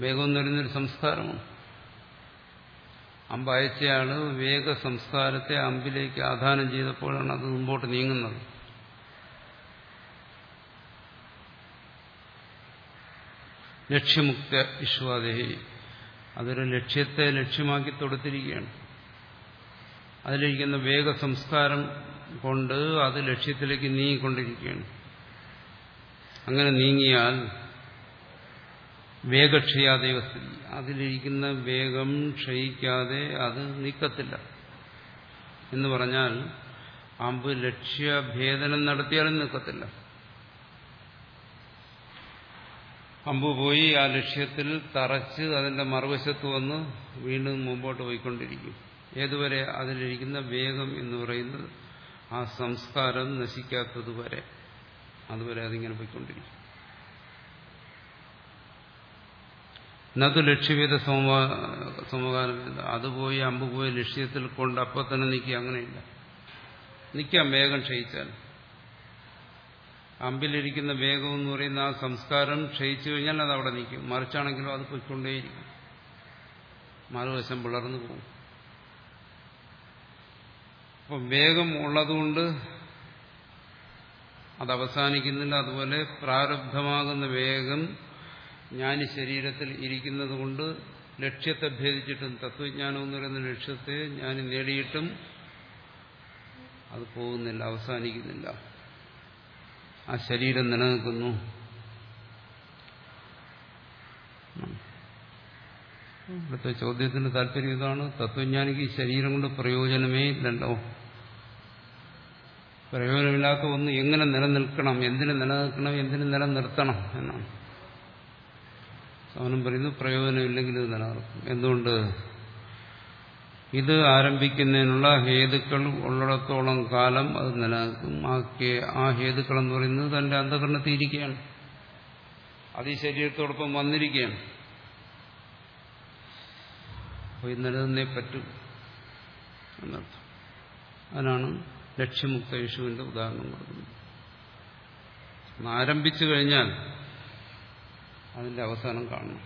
വേഗം എന്ന് പറയുന്നൊരു സംസ്കാരമാണ്. അമ്പ് അയച്ചയാൾ സംസ്കാരത്തെ അമ്പിലേക്ക് ആധാനം ചെയ്തപ്പോഴാണ് അത് മുമ്പോട്ട് നീങ്ങുന്നത്. ലക്ഷ്യമുക്ത വിശ്വാദേഹി. അതൊരു ലക്ഷ്യത്തെ ലക്ഷ്യമാക്കി തൊടുത്തിരിക്കുകയാണ്. അതിലിരിക്കുന്ന വേഗ സംസ്കാരം കൊണ്ട് അത് ലക്ഷ്യത്തിലേക്ക് നീങ്ങിക്കൊണ്ടിരിക്കുകയാണ്. അങ്ങനെ നീങ്ങിയാൽ വേഗക്ഷയാദേവ വസ്തുതി അതിലിരിക്കുന്ന വേഗം ക്ഷയിക്കാതെ അത് നീക്കത്തില്ല. എന്ന് പറഞ്ഞാൽ അമ്പ് ലക്ഷ്യഭേദനം നടത്തിയാലും നിൽക്കത്തില്ല അമ്പ് പോയി ആ ലക്ഷ്യത്തിൽ തറച്ച് അതിന്റെ മറുവശത്ത് വന്ന് വീണ്ടും മുമ്പോട്ട് പോയിക്കൊണ്ടിരിക്കും. ഏതുവരെ അതിലിരിക്കുന്ന വേഗം എന്ന് പറയുന്നത് ആ സംസ്കാരം നശിക്കാത്തതുവരെ. അതുവരെ അതിങ്ങനെ പോയിക്കൊണ്ടിരിക്കും. ഇന്നത്തെ ലക്ഷ്യവേദ സമകാലം അത് പോയി അമ്പ് പോയി ലക്ഷ്യത്തിൽ കൊണ്ട് അപ്പോൾ തന്നെ നിൽക്കുക അങ്ങനെയില്ല. നിൽക്കാം വേഗം ക്ഷയിച്ചാൽ. അമ്പിലിരിക്കുന്ന വേഗം എന്ന് പറയുന്ന ആ സംസ്കാരം ക്ഷയിച്ചു കഴിഞ്ഞാൽ അത് അവിടെ നിൽക്കും മറിച്ചാണെങ്കിലും അത് പൊയ്ക്കൊണ്ടേയിരിക്കും. മറുവശം പിളർന്നു പോകും. അപ്പം വേഗം ഉള്ളതുകൊണ്ട് അത് അവസാനിക്കുന്നില്ല. അതുപോലെ പ്രാരബ്ധമാകുന്ന വേഗം ഈ ശരീരത്തിൽ ഇരിക്കുന്നത് കൊണ്ട് ലക്ഷ്യത്തെ ഭേദിച്ചിട്ടും തത്വജ്ഞാനം എന്ന് പറയുന്ന ലക്ഷ്യത്തെ ഞാൻ നേടിയിട്ടും അത് പോകുന്നില്ല അവസാനിക്കുന്നില്ല. ആ ശരീരം നിലനിൽക്കുന്നു. ഇവിടുത്തെ ചോദ്യത്തിന്റെ താല്പര്യം ഇതാണ്. തത്വജ്ഞാനിക്ക് ഈ ശരീരം കൊണ്ട് പ്രയോജനമേ ഇല്ലല്ലോ. പ്രയോജനമില്ലാത്ത ഒന്ന് എങ്ങനെ നിലനിൽക്കണം? എന്തിനു നിലനിൽക്കണം? എന്തിനു നിലനിർത്തണം എന്നാണ്. അവനും പറയുന്നു പ്രയോജനമില്ലെങ്കിൽ ഇത് നിലനിർത്തും. എന്തുകൊണ്ട്? ഇത് ആരംഭിക്കുന്നതിനുള്ള ഹേതുക്കൾ ഉള്ളിടത്തോളം കാലം അത് നിലനിൽക്കും ആ ഹേതുക്കൾ എന്ന് പറയുന്നത് തന്റെ അന്ധകരണത്തിൽ ഇരിക്കുകയാണ്. അത് ഈ ശരീരത്തോടൊപ്പം വന്നിരിക്കുകയാണ്. അപ്പോൾ ഇത് നിലനിന്നേ പറ്റും എന്നർത്ഥം. അതിനാണ് ലക്ഷ്യമുക്ത യേശുവിന്റെ ഉദാഹരണം കൊടുക്കുന്നത്. ആരംഭിച്ചു കഴിഞ്ഞാൽ അതിന്റെ അവസാനം കാണണം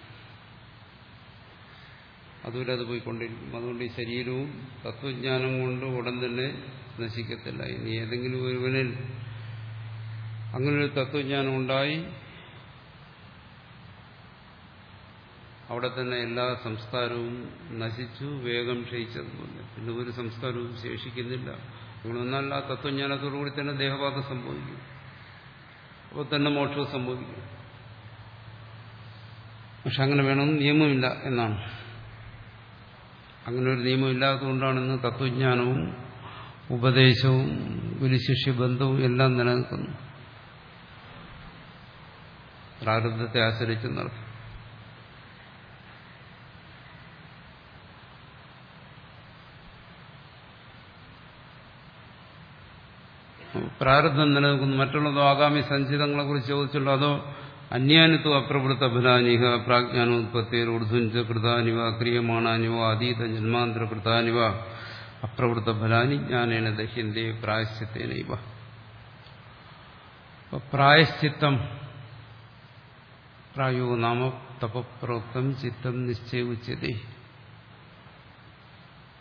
അതുവരെ അത് പോയിക്കൊണ്ടിരിക്കും. അതുകൊണ്ട് ഈ ശരീരവും തത്വജ്ഞാനം കൊണ്ട് ഉടൻ തന്നെ നശിക്കത്തില്ല. ഇനി ഏതെങ്കിലും ഒരുവനിൽ അങ്ങനൊരു തത്വജ്ഞാനം ഉണ്ടായി അവിടെ തന്നെ എല്ലാ സംസ്കാരവും നശിച്ചു വേഗം ക്ഷയിച്ചതുപോലെ പിന്നെ ഒരു സംസ്കാരവും ശേഷിക്കുന്നില്ല. അങ്ങനെയൊന്നല്ല ആ തത്വജ്ഞാനത്തോടുകൂടി തന്നെ ദേഹപാതം സംഭവിക്കും. അപ്പോൾ തന്നെ മോക്ഷവും സംഭവിക്കും. പക്ഷെ അങ്ങനെ വേണമെന്ന് നിയമമില്ല എന്നാണ്. അങ്ങനെ ഒരു നിയമം ഇല്ലാത്തതുകൊണ്ടാണ് ഇന്ന് തത്വജ്ഞാനവും ഉപദേശവും ഗുരുശിഷ്യ ബന്ധവും എല്ലാം നിലനിൽക്കുന്നു പ്രാരബ്ധത്തെ ആശ്രയിച്ച് നടത്തും പ്രാരബ്ധം നിലനിൽക്കുന്നു. മറ്റുള്ളതോ ആഗാമി സഞ്ചിതങ്ങളെ കുറിച്ച് ചോദിച്ചുള്ളൂ അതോ അന്യാനിത്വ അപ്രവൃത്ത ഫലാനിഹ പ്രാജ്ഞാനോത്പത്തിയിൽ ഊർധ്വഞ്ച കൃതാനിവ ക്രിയമാണാനിവ അതീത ജന്മാന്തര കൃതാനിവ അപ്രവൃത്ത ഫലാനി ജ്ഞാനേന ദഹ്യന്തേ പ്രായശ്ചിത്തേനൈവ. പ്രായശ്ചിത്തം പ്രായോ നാമ തപപ്രോക്തം ചിത്തം നിശ്ചയുച്യതേ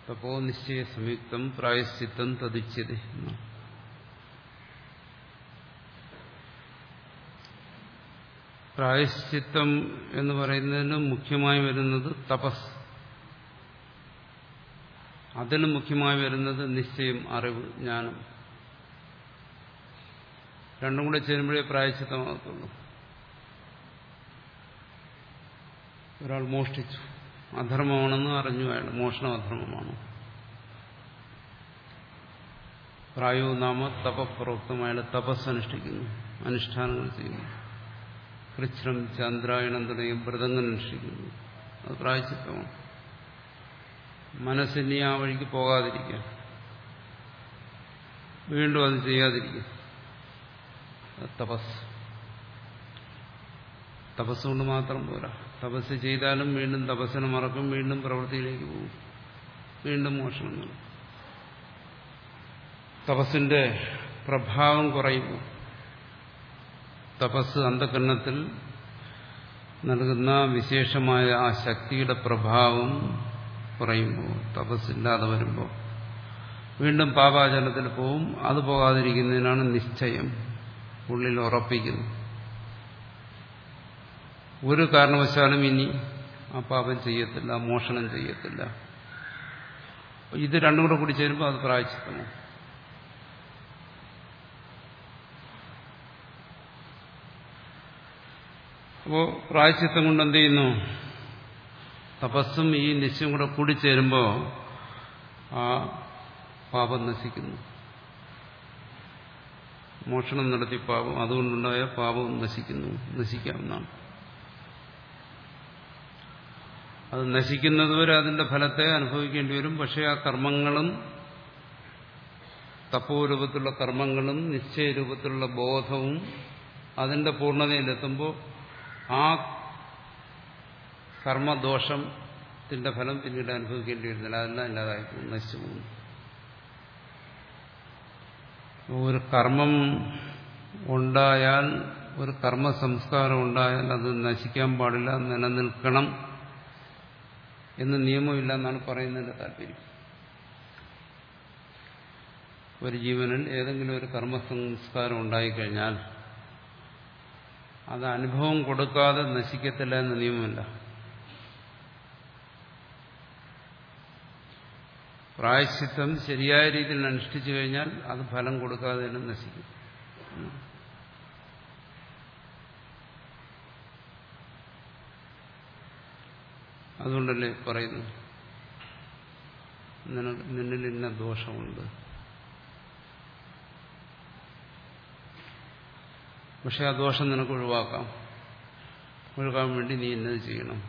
തപോ നിശ്ചയ സംയുക്തം പ്രായശ്ചിത്തം തതിച്ചതി എന്നാണ്. പ്രായശ്ചിത്തം എന്ന് പറയുന്നതിന് മുഖ്യമായി വരുന്നത് തപസ്. അതിന് മുഖ്യമായി വരുന്നത് നിശ്ചയം അറിവ് ജ്ഞാനം. രണ്ടും കൂടെ ചേരുമ്പോഴേ പ്രായശ്ചിത്തമാകത്തുള്ളൂ ഒരാൾ മോഷ്ടിച്ചു. അധർമ്മമാണെന്ന് അറിഞ്ഞു അയാൾ. മോഷണം അധർമ്മമാണ്. പ്രായോ നാമ തപപ്രോക്തം തപസ് അനുഷ്ഠിക്കുന്നു അനുഷ്ഠാനങ്ങൾ ചെയ്യുന്നു. കൃച്ഛ്രം ചന്ദ്രായണം തുടങ്ങിയ വ്രതങ്ങൾ അനുഷ്ഠിക്കുന്നു അത് പ്രായച്ചിത്തമാണ് മനസ്സിനെ ആ വഴിക്ക് പോകാതിരിക്കുക. വീണ്ടും അത് ചെയ്യാതിരിക്കുക. തപസ്. തപസ്സുകൊണ്ട് മാത്രം പോരാ. തപസ് ചെയ്താലും വീണ്ടും തപസ്സിന് മറക്കും വീണ്ടും പ്രവൃത്തിയിലേക്ക് പോകും. വീണ്ടും മോഷണം തപസ്സിന്റെ പ്രഭാവം കുറയുന്നു. തപസ് അന്ധകരണത്തിൽ നൽകുന്ന വിശേഷമായ ആ ശക്തിയുടെ പ്രഭാവം കുറയുമ്പോൾ തപസ്സില്ലാതെ വരുമ്പോൾ വീണ്ടും പാപാചരണത്തിൽ പോവും. അത് പോകാതിരിക്കുന്നതിനാണ് നിശ്ചയം. ഉള്ളിൽ ഉറപ്പിക്കുന്നത് ഒരു കാരണവശാലും ഇനി ആ പാപം ചെയ്യത്തില്ല മോഷണം ചെയ്യത്തില്ല. ഇത് രണ്ടും കൂടെ കൂടി ചേരുമ്പോൾ അത് പ്രായച്ചിത്തമാണ് അപ്പോ പ്രായശ്ചിത്തം കൊണ്ട് എന്ത് ചെയ്യുന്നു? തപസ്സും ഈ നിശ്ചയം കൂടെ കൂടിച്ചേരുമ്പോൾ ആ പാപം നശിക്കുന്നു. മോഷണം നടത്തി പാപം അതുകൊണ്ടുണ്ടായ പാപം നശിക്കുന്നു. നശിക്കാവുന്നതാണ് അത് നശിക്കുന്നതുവരെ അതിന്റെ ഫലത്തെ അനുഭവിക്കേണ്ടി വരും. പക്ഷേ ആ കർമ്മങ്ങളും തപ്പോരൂപത്തിലുള്ള കർമ്മങ്ങളും നിശ്ചയ നിശ്ചയരൂപത്തിലുള്ള ബോധവും അതിന്റെ പൂർണതയിലെത്തുമ്പോൾ ആ കർമ്മദോഷത്തിന്റെ ഫലം പിന്നീട് അനുഭവിക്കേണ്ടി വരുന്നില്ല അതെല്ലാം ഇല്ലാതായി നശിച്ചു പോകുന്നു ഒരു കർമ്മം ഉണ്ടായാൽ ഒരു കർമ്മ സംസ്കാരം ഉണ്ടായാൽ അത് നശിക്കാൻ പാടില്ല നിലനിൽക്കണം എന്ന് നിയമമില്ല എന്നാണ് പറയുന്നതിന്റെ താല്പര്യം. ഒരു ജീവനിൽ ഏതെങ്കിലും ഒരു കർമ്മ സംസ്കാരം ഉണ്ടായിക്കഴിഞ്ഞാൽ അത് അനുഭവം കൊടുക്കാതെ നശിക്കത്തില്ല എന്ന നിയമമില്ല. പ്രായശ്ചിത്തം ശരിയായ രീതിയിൽ അനുഷ്ഠിച്ചു കഴിഞ്ഞാൽ അത് ഫലം കൊടുക്കാതെ തന്നെ നശിക്കും. അതുകൊണ്ടല്ലേ പറയുന്നു നിന്നിൽ ഇന്ന ദോഷമുണ്ട്. പക്ഷെ ആ ദോഷം നിനക്ക് ഒഴിവാക്കാം. ഒഴിവാക്കാൻ വേണ്ടി നീ ഇന്നത് ചെയ്യണം.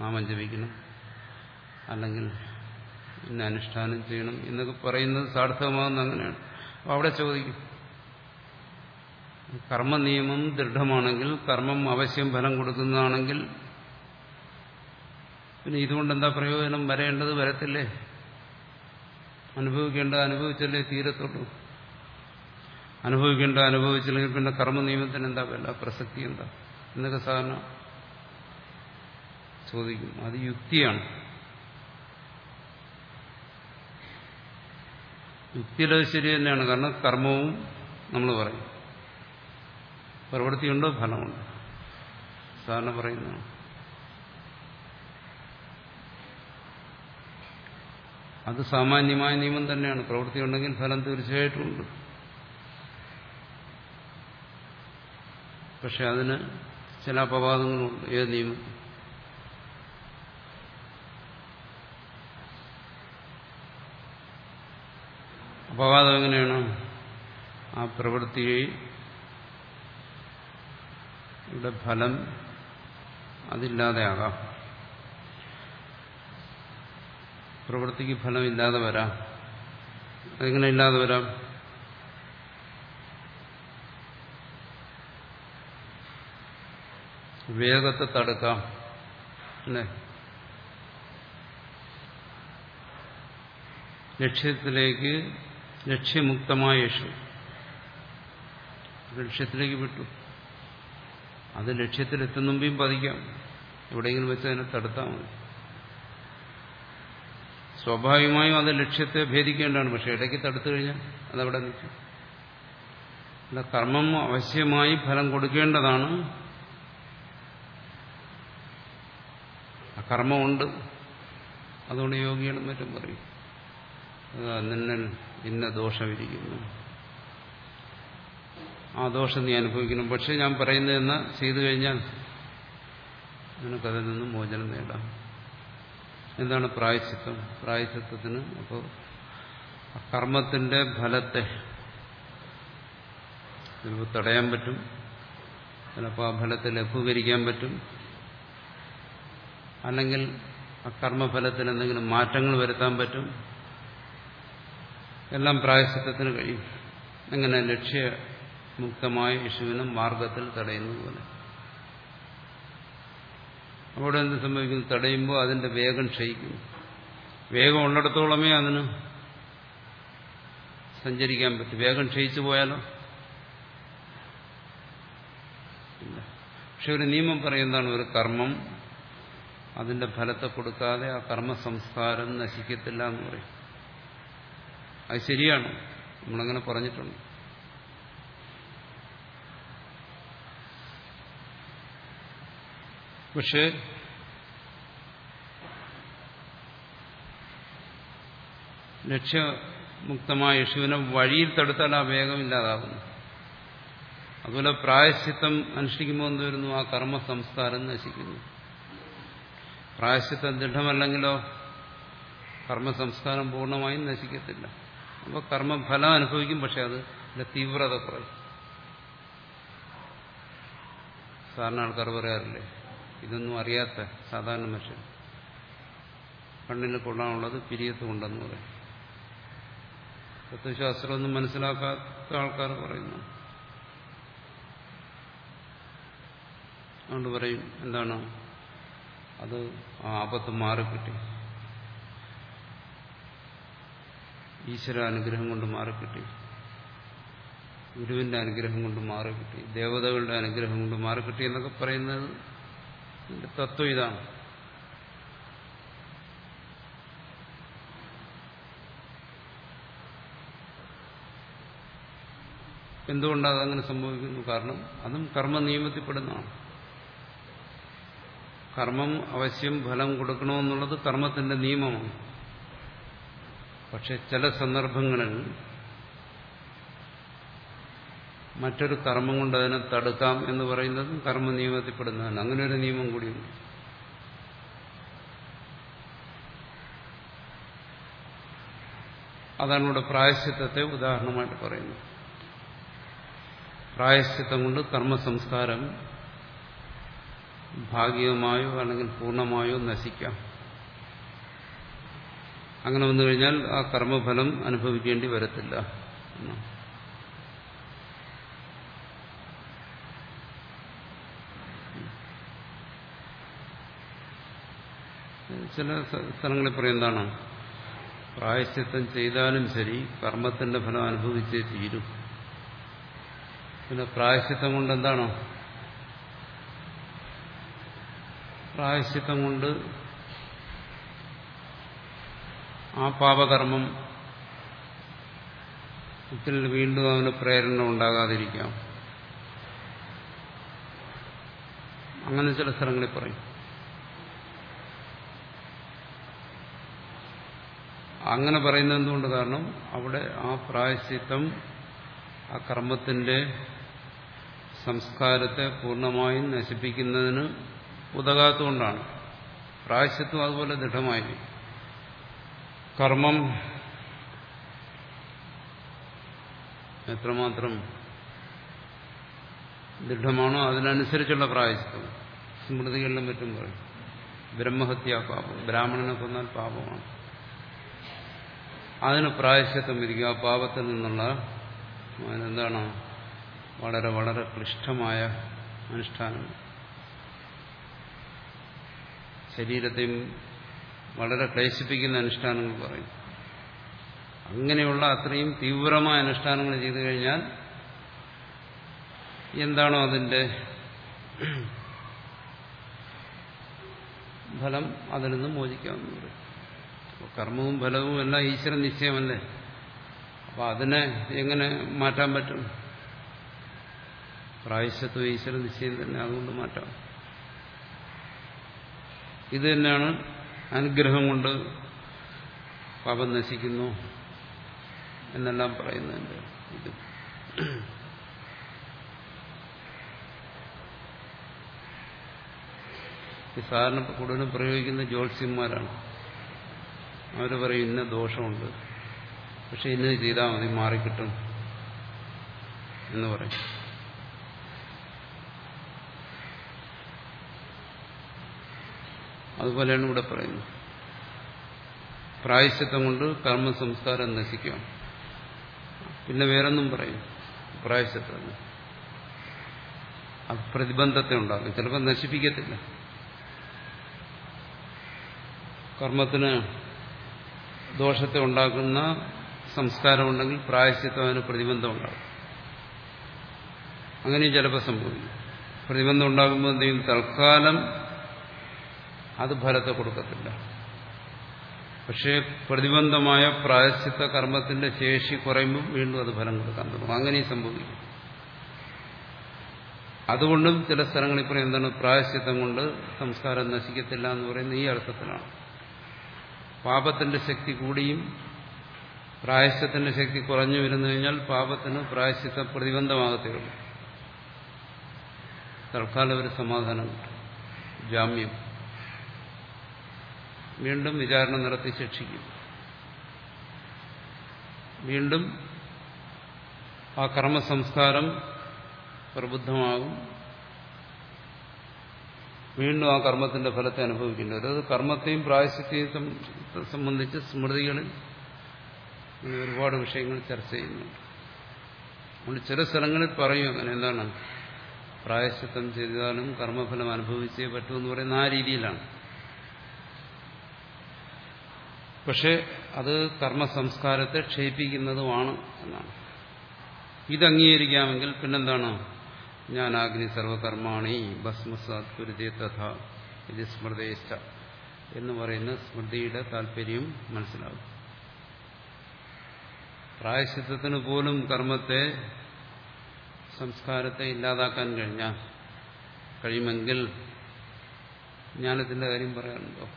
നാമം ജപിക്കണം. അല്ലെങ്കിൽ ഇന്ന അനുഷ്ഠാനം ചെയ്യണം എന്നൊക്കെ പറയുന്നത് സാർത്ഥകമാകുന്ന അങ്ങനെയാണ്. അപ്പോൾ അവിടെ ചോദിക്കും. കർമ്മ നിയമം ദൃഢമാണെങ്കിൽ കർമ്മം അവശ്യം ഫലം കൊടുക്കുന്നതാണെങ്കിൽ പിന്നെ ഇതുകൊണ്ട് എന്താ പ്രയോജനം? വരേണ്ടത് വരത്തില്ലേ? അനുഭവിക്കേണ്ടത് അനുഭവിച്ചല്ലേ തീരത്തുള്ളൂ. അനുഭവിക്കേണ്ട അനുഭവിച്ചില്ലെങ്കിൽ പിന്നെ കർമ്മ നിയമത്തിന് എന്താ വല്ല പ്രസക്തി എന്താ? എന്നൊക്കെ സാധാരണ ചോദിക്കും. അത് യുക്തിയാണ്. യുക്തിയുടെ ശരി തന്നെയാണ്. കാരണം കർമ്മവും നമ്മൾ പറയും. പ്രവൃത്തിയുണ്ടോ? ഫലമുണ്ട്? സാധാരണ പറയുന്നതാണ്. അത് സാമാന്യമായ നിയമം തന്നെയാണ്. പ്രവൃത്തി ഉണ്ടെങ്കിൽ ഫലം തീർച്ചയായിട്ടും ഉണ്ട്. പക്ഷെ അതിന് ചില അപവാദങ്ങളുണ്ട് ഏത് നിയമം? അപവാദം എങ്ങനെയാണ്? ആ പ്രവൃത്തിയെ ഇവിടെ ഫലം അതില്ലാതെയാകാം. പ്രവൃത്തിക്ക് ഫലമില്ലാതെ വരാം. അതെങ്ങനെ ഇല്ലാതെ വരാം? വേഗത്തെ തടുക്കാം. അല്ലേ? ലക്ഷ്യത്തിലേക്ക് ലക്ഷ്യമുക്തമായ യേശു. ലക്ഷ്യത്തിലേക്ക് വിട്ടു. അത് ലക്ഷ്യത്തിലെത്തുന്ന മുമ്പേയും പതിക്കാം. എവിടെയെങ്കിലും വെച്ച് അതിനെ തടുത്താൽ മതി. സ്വാഭാവികമായും അത് ലക്ഷ്യത്തെ ഭേദിക്കേണ്ടതാണ്. പക്ഷെ ഇടയ്ക്ക് തടുത്തു കഴിഞ്ഞാൽ അതവിടെ നിൽക്കും. അല്ല കർമ്മം അവശ്യമായി ഫലം കൊടുക്കേണ്ടതാണ്. കർമ്മമുണ്ട്. അതുകൊണ്ട് യോഗികളും മറ്റും പറയും. നിന്നിൽ ഇന്ന ദോഷമിരിക്കുന്നു. ആ ദോഷം നീ അനുഭവിക്കണം പക്ഷെ ഞാൻ പറയുന്നതെന്ന് ചെയ്തു കഴിഞ്ഞാൽ നിനക്കതിൽ നിന്നും മോചനം നേടാം. എന്താണ് പ്രായശ്ചിത്തം പ്രായശ്ചിത്തത്തിന് അപ്പോൾ കർമ്മത്തിന്റെ ഫലത്തെ ചിലപ്പോൾ തടയാൻ പറ്റും. ചിലപ്പോൾ ആ ഫലത്തെ ലഘൂകരിക്കാൻ പറ്റും. അല്ലെങ്കിൽ കർമ്മഫലത്തിൽ എന്തെങ്കിലും മാറ്റങ്ങൾ വരുത്താൻ പറ്റും? എല്ലാം പ്രായശിത്വത്തിന് കഴിയും. അങ്ങനെ ലക്ഷ്യമുക്തമായ യേശുവിനും മാർഗത്തിൽ തടയുന്നത് പോലെ. അവിടെ എന്ത് സംഭവിക്കുന്നു? തടയുമ്പോൾ അതിന്റെ വേഗം ക്ഷയിക്കുന്നു. വേഗം ഉള്ളിടത്തോളമേ അതിന് സഞ്ചരിക്കാൻ പറ്റും. വേഗം ക്ഷയിച്ചു പോയാലോ? പക്ഷെ ഒരു നിയമം പറയുന്നതാണ് ഒരു കർമ്മം അതിന്റെ ഫലത്തെ കൊടുക്കാതെ ആ കർമ്മ സംസ്കാരം നശിക്കത്തില്ല എന്ന് പറയും. അത് ശരിയാണ്. നമ്മളങ്ങനെ പറഞ്ഞിട്ടുണ്ട്. പക്ഷേ ലക്ഷ്യമുക്തമായ യേശുവിനെ വഴിയിൽ തടുത്താൽ ആ വേഗം ഇല്ലാതാകുന്നു. അതുപോലെ പ്രായശ്ചിത്തം അനുഷ്ഠിക്കുമ്പോൾ എന്ത് വരുന്നു? ആ കർമ്മ സംസ്കാരം നശിക്കുന്നു. പ്രായശ്ചിത്തം ദൃഢമല്ലെങ്കിലോ കർമ്മ സംസ്കാരം പൂർണമായും നശിക്കത്തില്ല. അപ്പോൾ കർമ്മഫലം അനുഭവിക്കും പക്ഷെ അത് തീവ്രത കുറയും. സാധാരണ ആൾക്കാർ പറയാറില്ലേ ഇതൊന്നും അറിയാത്ത സാധാരണ മനുഷ്യൻ. കണ്ണിന് കൊള്ളാനുള്ളത് പിരിയത്ത് കൊണ്ടെന്ന് പറയും. തത്വശാസ്ത്രമൊന്നും മനസ്സിലാക്കാത്ത ആൾക്കാർ പറയുന്നു. അതുകൊണ്ട് പറയും എന്താണ് അത് ആ ആപത്ത് മാറിക്കിട്ടി. ഈശ്വര അനുഗ്രഹം കൊണ്ട് മാറിക്കിട്ടി. ഗുരുവിന്റെ അനുഗ്രഹം കൊണ്ട് മാറിക്കിട്ടി. ദേവതകളുടെ അനുഗ്രഹം കൊണ്ട് മാറിക്കിട്ടി എന്നൊക്കെ പറയുന്നത് തത്വം ഇതാണ്. എന്തുകൊണ്ടാണ് അതങ്ങനെ സംഭവിക്കുന്നു? കാരണം അതും കർമ്മ നിയമത്തിൽപ്പെടുന്നതാണ് കർമ്മം അവശ്യം ഫലം കൊടുക്കണമെന്നുള്ളത് കർമ്മത്തിന്റെ നിയമമാണ്. പക്ഷെ ചില സന്ദർഭങ്ങളിൽ മറ്റൊരു കർമ്മം കൊണ്ട് അതിനെ തടുക്കാം എന്ന് പറയുന്നതും കർമ്മ നിയമത്തിൽപ്പെടുന്നതാണ് അങ്ങനെ ഒരു നിയമം കൂടിയുണ്ട്. അതാണ് ഇവിടെ പ്രായശ്ചിത്തത്തെ ഉദാഹരണമായിട്ട് പറയുന്നത്. പ്രായശ്ചിത്തം കൊണ്ട് കർമ്മസംസ്കാരം ഭാഗികമായോ അല്ലെങ്കിൽ പൂർണമായോ നശിക്കാം. അങ്ങനെ വന്നു കഴിഞ്ഞാൽ ആ കർമ്മഫലം അനുഭവിക്കേണ്ടി വരത്തില്ല. ചില സ്ഥലങ്ങളിൽ പറയും എന്താണ്? പ്രായശ്ചിത്തം ചെയ്താലും ശരി കർമ്മത്തിന്റെ ഫലം അനുഭവിച്ചേ തീരും. പിന്നെ പ്രായശ്ചിത്തം കൊണ്ട് എന്താണോ? പ്രായശ്ചിത്തം കൊണ്ട് ആ പാപകർമ്മം ത്തിൽ വീണ്ടും അവന് പ്രേരണ ഉണ്ടാകാതിരിക്കാം. അങ്ങനെ ചില സ്ഥലങ്ങളിൽ പറയും. അങ്ങനെ പറയുന്നത് എന്തുകൊണ്ട് കാരണം അവിടെ ആ പ്രായശ്ചിത്തം ആ കർമ്മത്തിന്റെ സംസ്കാരത്തെ പൂർണമായും നശിപ്പിക്കുന്നതിന് ഉതകാത്തുകൊണ്ടാണ് പ്രായശ്യത്വം അതുപോലെ ദൃഢമായി. കർമ്മം എത്രമാത്രം ദൃഢമാണോ അതിനനുസരിച്ചുള്ള പ്രായശ്യത്വം സ്മൃതികളിലും മറ്റും പറയും. ബ്രഹ്മഹത്യ പാപം ബ്രാഹ്മണനെ കൊന്നാൽ പാപമാണ്. അതിന് പ്രായശ്യത്വം ഇരിക്കുക ആ പാപത്തിൽ നിന്നുള്ള അതിനെന്താണ്? വളരെ വളരെ ക്ലിഷ്ടമായ അനുഷ്ഠാനം ശരീരത്തെയും വളരെ ക്ലേശിപ്പിക്കുന്ന അനുഷ്ഠാനങ്ങൾ പറയും. അങ്ങനെയുള്ള അത്രയും തീവ്രമായ അനുഷ്ഠാനങ്ങൾ ചെയ്തു കഴിഞ്ഞാൽ എന്താണോ അതിന്റെ ഫലം അതിൽ നിന്ന് മോചിക്കാവുന്നത്. കർമ്മവും ഫലവും എല്ലാം ഈശ്വരൻ നിശ്ചയമല്ലേ? അപ്പൊ അതിനെ എങ്ങനെ മാറ്റാൻ പറ്റും? പ്രായശത്വം ഈശ്വരൻ നിശ്ചയം തന്നെ. അതുകൊണ്ട് മാറ്റാം. ഇത് തന്നെയാണ് അനുഗ്രഹം കൊണ്ട് പാപം നശിക്കുന്നു എന്നെല്ലാം പറയുന്നുണ്ട് ഇത്. സാധാരണ കൂടുതലും പ്രയോഗിക്കുന്ന ജ്യോത്സ്യന്മാരാണ്. അവർ പറയും ഇന്ന ദോഷമുണ്ട്. പക്ഷെ ഇന്നത് ചെയ്താൽ മതി മാറിക്കിട്ടും. എന്ന് പറയും. അതുപോലെയാണ് ഇവിടെ പറയുന്നത്. പ്രായശ്ചിത്തം കൊണ്ട് കർമ്മ സംസ്കാരം നശിക്കാം. പിന്നെ വേറൊന്നും പറയും. പ്രായശ്ചിത്തം പ്രതിബന്ധത്തെ ഉണ്ടാകും ചിലപ്പോൾ നശിപ്പിക്കത്തില്ല. കർമ്മത്തിന് ദോഷത്തെ ഉണ്ടാക്കുന്ന സംസ്കാരമുണ്ടെങ്കിൽ പ്രായശ്ചിത്തം അതിന് പ്രതിബന്ധം ഉണ്ടാകും. അങ്ങനെയും ചിലപ്പോൾ സംഭവിക്കും. പ്രതിബന്ധം ഉണ്ടാകുമ്പോൾ എന്തെങ്കിലും തൽക്കാലം അത് ഫലത്തെ കൊടുക്കത്തില്ല. പക്ഷേ പ്രതിബന്ധമായ പ്രായശ്ചിത്ത കർമ്മത്തിന്റെ ശേഷി കുറയുമ്പോൾ വീണ്ടും അത് ഫലം കൊടുക്കാൻ തുടങ്ങും. അങ്ങനെയും സംഭവിക്കും. അതുകൊണ്ടും ചില സ്ഥലങ്ങളിൽ പറയും എന്താണ്? പ്രായശ്ചിത്തം കൊണ്ട് സംസ്കാരം നശിക്കത്തില്ല എന്ന് പറയുന്നത് ഈ അർത്ഥത്തിലാണ്. പാപത്തിന്റെ ശക്തി കൂടിയും പ്രായശ്ചിത്തത്തിന്റെ ശക്തി കുറഞ്ഞു വരുന്നു കഴിഞ്ഞാൽ പാപത്തിന് പ്രായശ്ചിത്ത പ്രതിബന്ധമാകത്തേ ഉള്ളൂ. തൽക്കാലം ഒരു സമാധാനം. ജാമ്യം. വീണ്ടും വിചാരണ നടത്തി ശിക്ഷിക്കും. വീണ്ടും ആ കർമ്മസംസ്കാരം പ്രബുദ്ധമാകും. വീണ്ടും ആ കർമ്മത്തിന്റെ ഫലത്തെ അനുഭവിക്കേണ്ടി വരും. അത് കർമ്മത്തെയും പ്രായശ്ചിത്തെയും സംബന്ധിച്ച് സ്മൃതികളിൽ ഒരുപാട് വിഷയങ്ങൾ ചർച്ച ചെയ്യുന്നുണ്ട്. അതുകൊണ്ട് ചില സ്ഥലങ്ങളിൽ പറയും അങ്ങനെ എന്താണ്? പ്രായശ്ചിത്തം ചെയ്താലും കർമ്മഫലം അനുഭവിച്ചേ പറ്റൂ എന്ന് പറയുന്ന ആ രീതിയിലാണ്. പക്ഷെ അത് കർമ്മസംസ്കാരത്തെ ക്ഷയിപ്പിക്കുന്നതുമാണ് എന്നാണ്. ഇത് അംഗീകരിക്കാമെങ്കിൽ പിന്നെന്താണ്? ഞാൻ അഗ്നി സർവകർമാണി ഭസ്മസാത്കുരുതേ തഥ ഇത് സ്മൃതേശ്ച എന്ന് പറയുന്ന സ്മൃതിയുടെ താല്പര്യം മനസ്സിലാവും. പ്രായശിത്വത്തിന് പോലും കർമ്മത്തെ സംസ്കാരത്തെ ഇല്ലാതാക്കാൻ കഴിഞ്ഞാൽ കഴിയുമെങ്കിൽ ജ്ഞാനത്തിന്റെ കാര്യം പറയാനുണ്ടോ?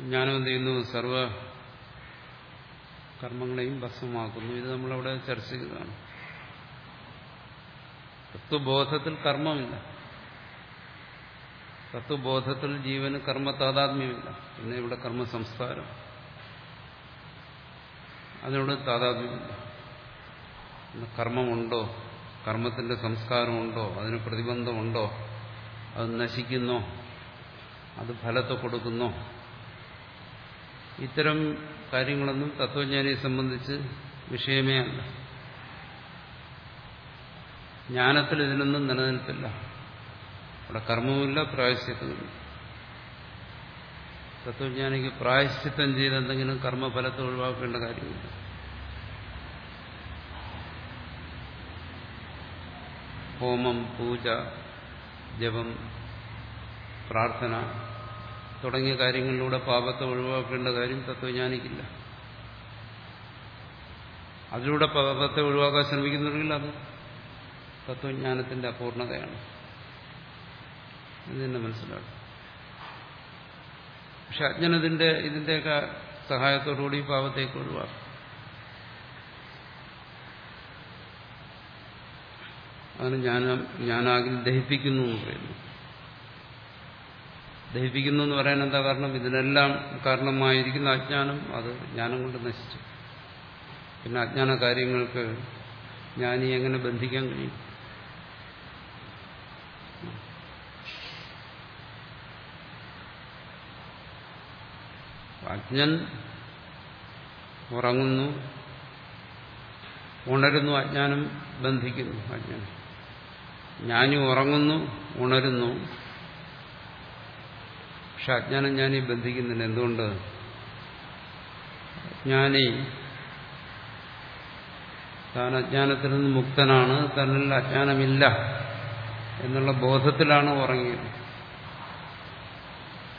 ജ്ഞാനം എന്ത് ചെയ്യുന്നു സർവ കർമ്മങ്ങളെയും ഭസ്മമാക്കുന്നു. ഇത് നമ്മളവിടെ ചർച്ച ചെയ്തതാണ് തത്വബോധത്തിൽ കർമ്മമില്ല. തത്വബോധത്തിൽ ജീവന് കർമ്മ താതാത്മ്യമില്ല പിന്നെ ഇവിടെ കർമ്മ സംസ്കാരം അതിനോട് താതാത്മ്യമില്ല. കർമ്മമുണ്ടോ? കർമ്മത്തിന്റെ സംസ്കാരമുണ്ടോ? അതിന് പ്രതിബന്ധമുണ്ടോ? അത് നശിക്കുന്നോ? അത് ഫലത്തെ കൊടുക്കുന്നോ? ഇത്തരം കാര്യങ്ങളൊന്നും തത്വജ്ഞാനിയെ സംബന്ധിച്ച് വിഷയമേ അല്ല. ജ്ഞാനത്തിൽ ഇതിനൊന്നും നിലനിൽപ്പില്ല. അവിടെ കർമ്മവുമില്ല പ്രായശ്ചിത്തമില്ല തത്വജ്ഞാനിക്ക് പ്രായശ്ചിത്തം ചെയ്ത് എന്തെങ്കിലും കർമ്മഫലത്തെ ഒഴിവാക്കേണ്ട കാര്യമില്ല. ഹോമം പൂജ ജപം പ്രാർത്ഥന തുടങ്ങിയ കാര്യങ്ങളിലൂടെ പാപത്തെ ഒഴിവാക്കേണ്ട കാര്യം തത്വജ്ഞാനിക്കില്ല. അതിലൂടെ പാപത്തെ ഒഴിവാക്കാൻ ശ്രമിക്കുന്നുണ്ടെങ്കിൽ അത് തത്വജ്ഞാനത്തിന്റെ അപൂർണതയാണ്. ഇത് തന്നെ മനസ്സിലാക്കും പക്ഷെ അജ്ഞനതിന്റെ ഇതിന്റെയൊക്കെ സഹായത്തോടുകൂടി പാപത്തേക്ക് ഒഴിവാക്കും. അതിന് ഞാൻ ഞാനാകിൽ ദഹിപ്പിക്കുന്നു എന്ന് പറയുന്നു. ദഹിപ്പിക്കുന്നു എന്ന് പറയാൻ എന്താ കാരണം? ഇതിനെല്ലാം കാരണമായിരിക്കുന്ന അജ്ഞാനം അത് ജ്ഞാനം കൊണ്ട് നശിച്ചു. പിന്നെ അജ്ഞാന കാര്യങ്ങൾക്ക് ജ്ഞാനി എങ്ങനെ ബന്ധിക്കാൻ കഴിയും? അജ്ഞൻ ഉറങ്ങുന്നു ഉണരുന്നു അജ്ഞാനം ബന്ധിക്കുന്നു അജ്ഞൻ ജ്ഞാനി ഉറങ്ങുന്നു ഉണരുന്നു പക്ഷെ അജ്ഞാനം ജ്ഞാനി ബന്ധിക്കുന്നില്ല. എന്തുകൊണ്ട്? ജ്ഞാനി താൻ അജ്ഞാനത്തിൽ നിന്ന് മുക്തനാണ്. തന്നിൽ അജ്ഞാനമില്ല എന്നുള്ള ബോധത്തിലാണ് ഉറങ്ങിയത്.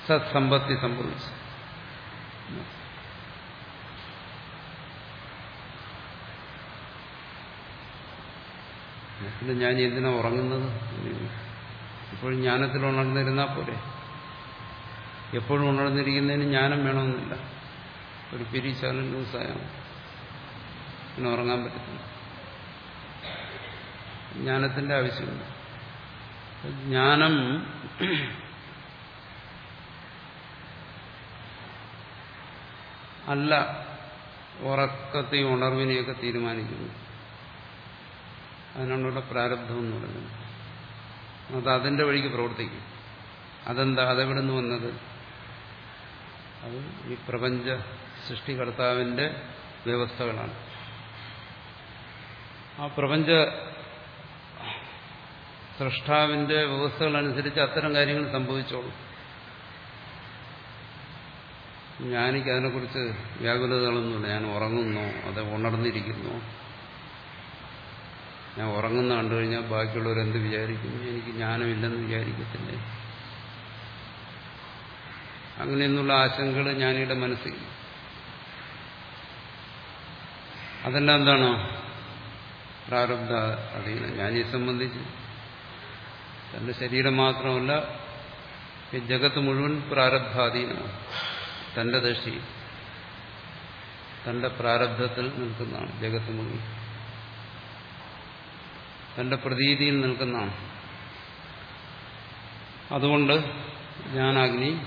സത്സമ്പത്തി സംഭവിച്ചു. പിന്നെ ഞാൻ എന്തിനാ ഉറങ്ങുന്നത്? ഇപ്പോഴും ജ്ഞാനത്തിൽ ഉണർന്നിരുന്നാൽ പോരെ? എപ്പോഴും ഉണർന്നിരിക്കുന്നതിന് ജ്ഞാനം വേണമെന്നില്ല. ഒരു പിരിച്ചാലും ലൂസായാലും പിന്നെ ഉറങ്ങാൻ പറ്റത്തില്ല. ജ്ഞാനത്തിന്റെ ആവശ്യമില്ല. ജ്ഞാനം അല്ല ഉറക്കത്തെയും ഉണർവിനെയൊക്കെ തീരുമാനിക്കുന്നു. അതിനാണ് ഇവിടെ പ്രാരബ്ധം എന്ന് പറയുന്നത്. അത് അതിന്റെ വഴിക്ക് പ്രവർത്തിക്കും. അതെന്താ? അതെവിടെ നിന്ന് വന്നത്? അത് ഈ പ്രപഞ്ച സൃഷ്ടികർത്താവിന്റെ വ്യവസ്ഥകളാണ്. ആ പ്രപഞ്ച സൃഷ്ടാവിന്റെ വ്യവസ്ഥകളനുസരിച്ച് അത്തരം കാര്യങ്ങൾ സംഭവിച്ചോളും. ഞാനിക്ക് അതിനെക്കുറിച്ച് വ്യാകുലതകളൊന്നുമില്ല. ഞാൻ ഉറങ്ങുന്നു അത് ഉണർന്നിരിക്കുന്നു. ഞാൻ ഉറങ്ങുന്ന കണ്ടു കഴിഞ്ഞാൽ ബാക്കിയുള്ളവർ എന്ത് വിചാരിക്കും എനിക്ക് ജ്ഞാനമില്ലെന്ന് വിചാരിക്കത്തില്ലേ? അങ്ങനെയൊന്നുള്ള ആശങ്കകൾ ജ്ഞാനിയുടെ മനസ്സിൽ. അതെല്ലാം എന്താണോ? പ്രാരബ്ധ അധീനം. ജ്ഞാനിയെ സംബന്ധിച്ച് തന്റെ ശരീരം മാത്രമല്ല ഈ ജഗത്ത് മുഴുവൻ പ്രാരബ്ധാധീനമാണ്. തന്റെ ദൃഷ്ടി തന്റെ പ്രാരബ്ധത്തിൽ നിൽക്കുന്നതാണ് ജഗത്ത് മുഴുവൻ. തന്റെ പ്രതീതിയിൽ നിൽക്കുന്നതാണ്. അതുകൊണ്ട് ജ്ഞാനാഗ്നി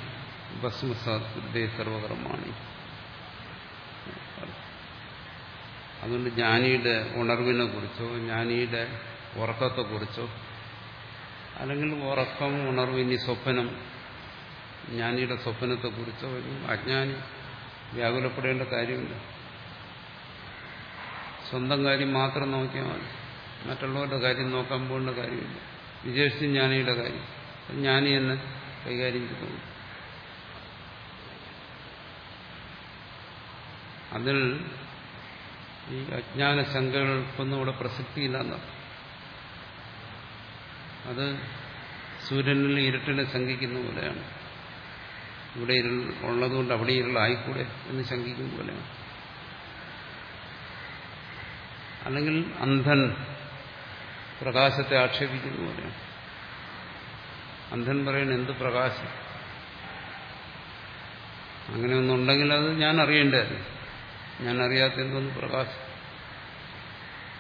ഭസ്മസാദേ സർവകർമാണി. അതുകൊണ്ട് ജ്ഞാനിയുടെ ഉണർവിനെ കുറിച്ചോ ജ്ഞാനിയുടെ ഉറക്കത്തെക്കുറിച്ചോ അല്ലെങ്കിൽ ഉറക്കം ഉണർവ് ഇനി സ്വപ്നം ജ്ഞാനിയുടെ സ്വപ്നത്തെക്കുറിച്ചോ അജ്ഞാനി വ്യാകുലപ്പെടേണ്ട കാര്യമില്ല. സ്വന്തം കാര്യം മാത്രം നോക്കിയാൽ മതി. മറ്റുള്ളവരുടെ കാര്യം നോക്കാൻ പോകേണ്ട കാര്യമില്ല. വിശേഷിച്ച് ജ്ഞാനിയുടെ കാര്യം. ജ്ഞാനി എന്ന് കൈകാര്യം ചെയ്തു അതിൽ ഈ അജ്ഞാന ശങ്കകൾക്കൊന്നും ഇവിടെ പ്രസക്തിയില്ലെന്നർത്ഥം അത് സൂര്യനിൽ ഇരുട്ടിനെ ശങ്കിക്കുന്ന പോലെയാണ്. ഇവിടെ ഇരുൾ ഉള്ളതുകൊണ്ട് അവിടെ ഇരുളായിക്കൂടെ എന്ന് ശങ്കിക്കുന്ന പോലെയാണ്. അല്ലെങ്കിൽ അന്ധൻ പ്രകാശത്തെ ആക്ഷേപിക്കുന്ന പോലെയാണ്. അന്ധൻ പറയുന്ന എന്ത് പ്രകാശം? അങ്ങനെ ഒന്നുണ്ടെങ്കിൽ അത് ഞാൻ അറിയേണ്ടത് ഞാൻ അറിയാത്ത എന്തോന്ന് പ്രകാശം?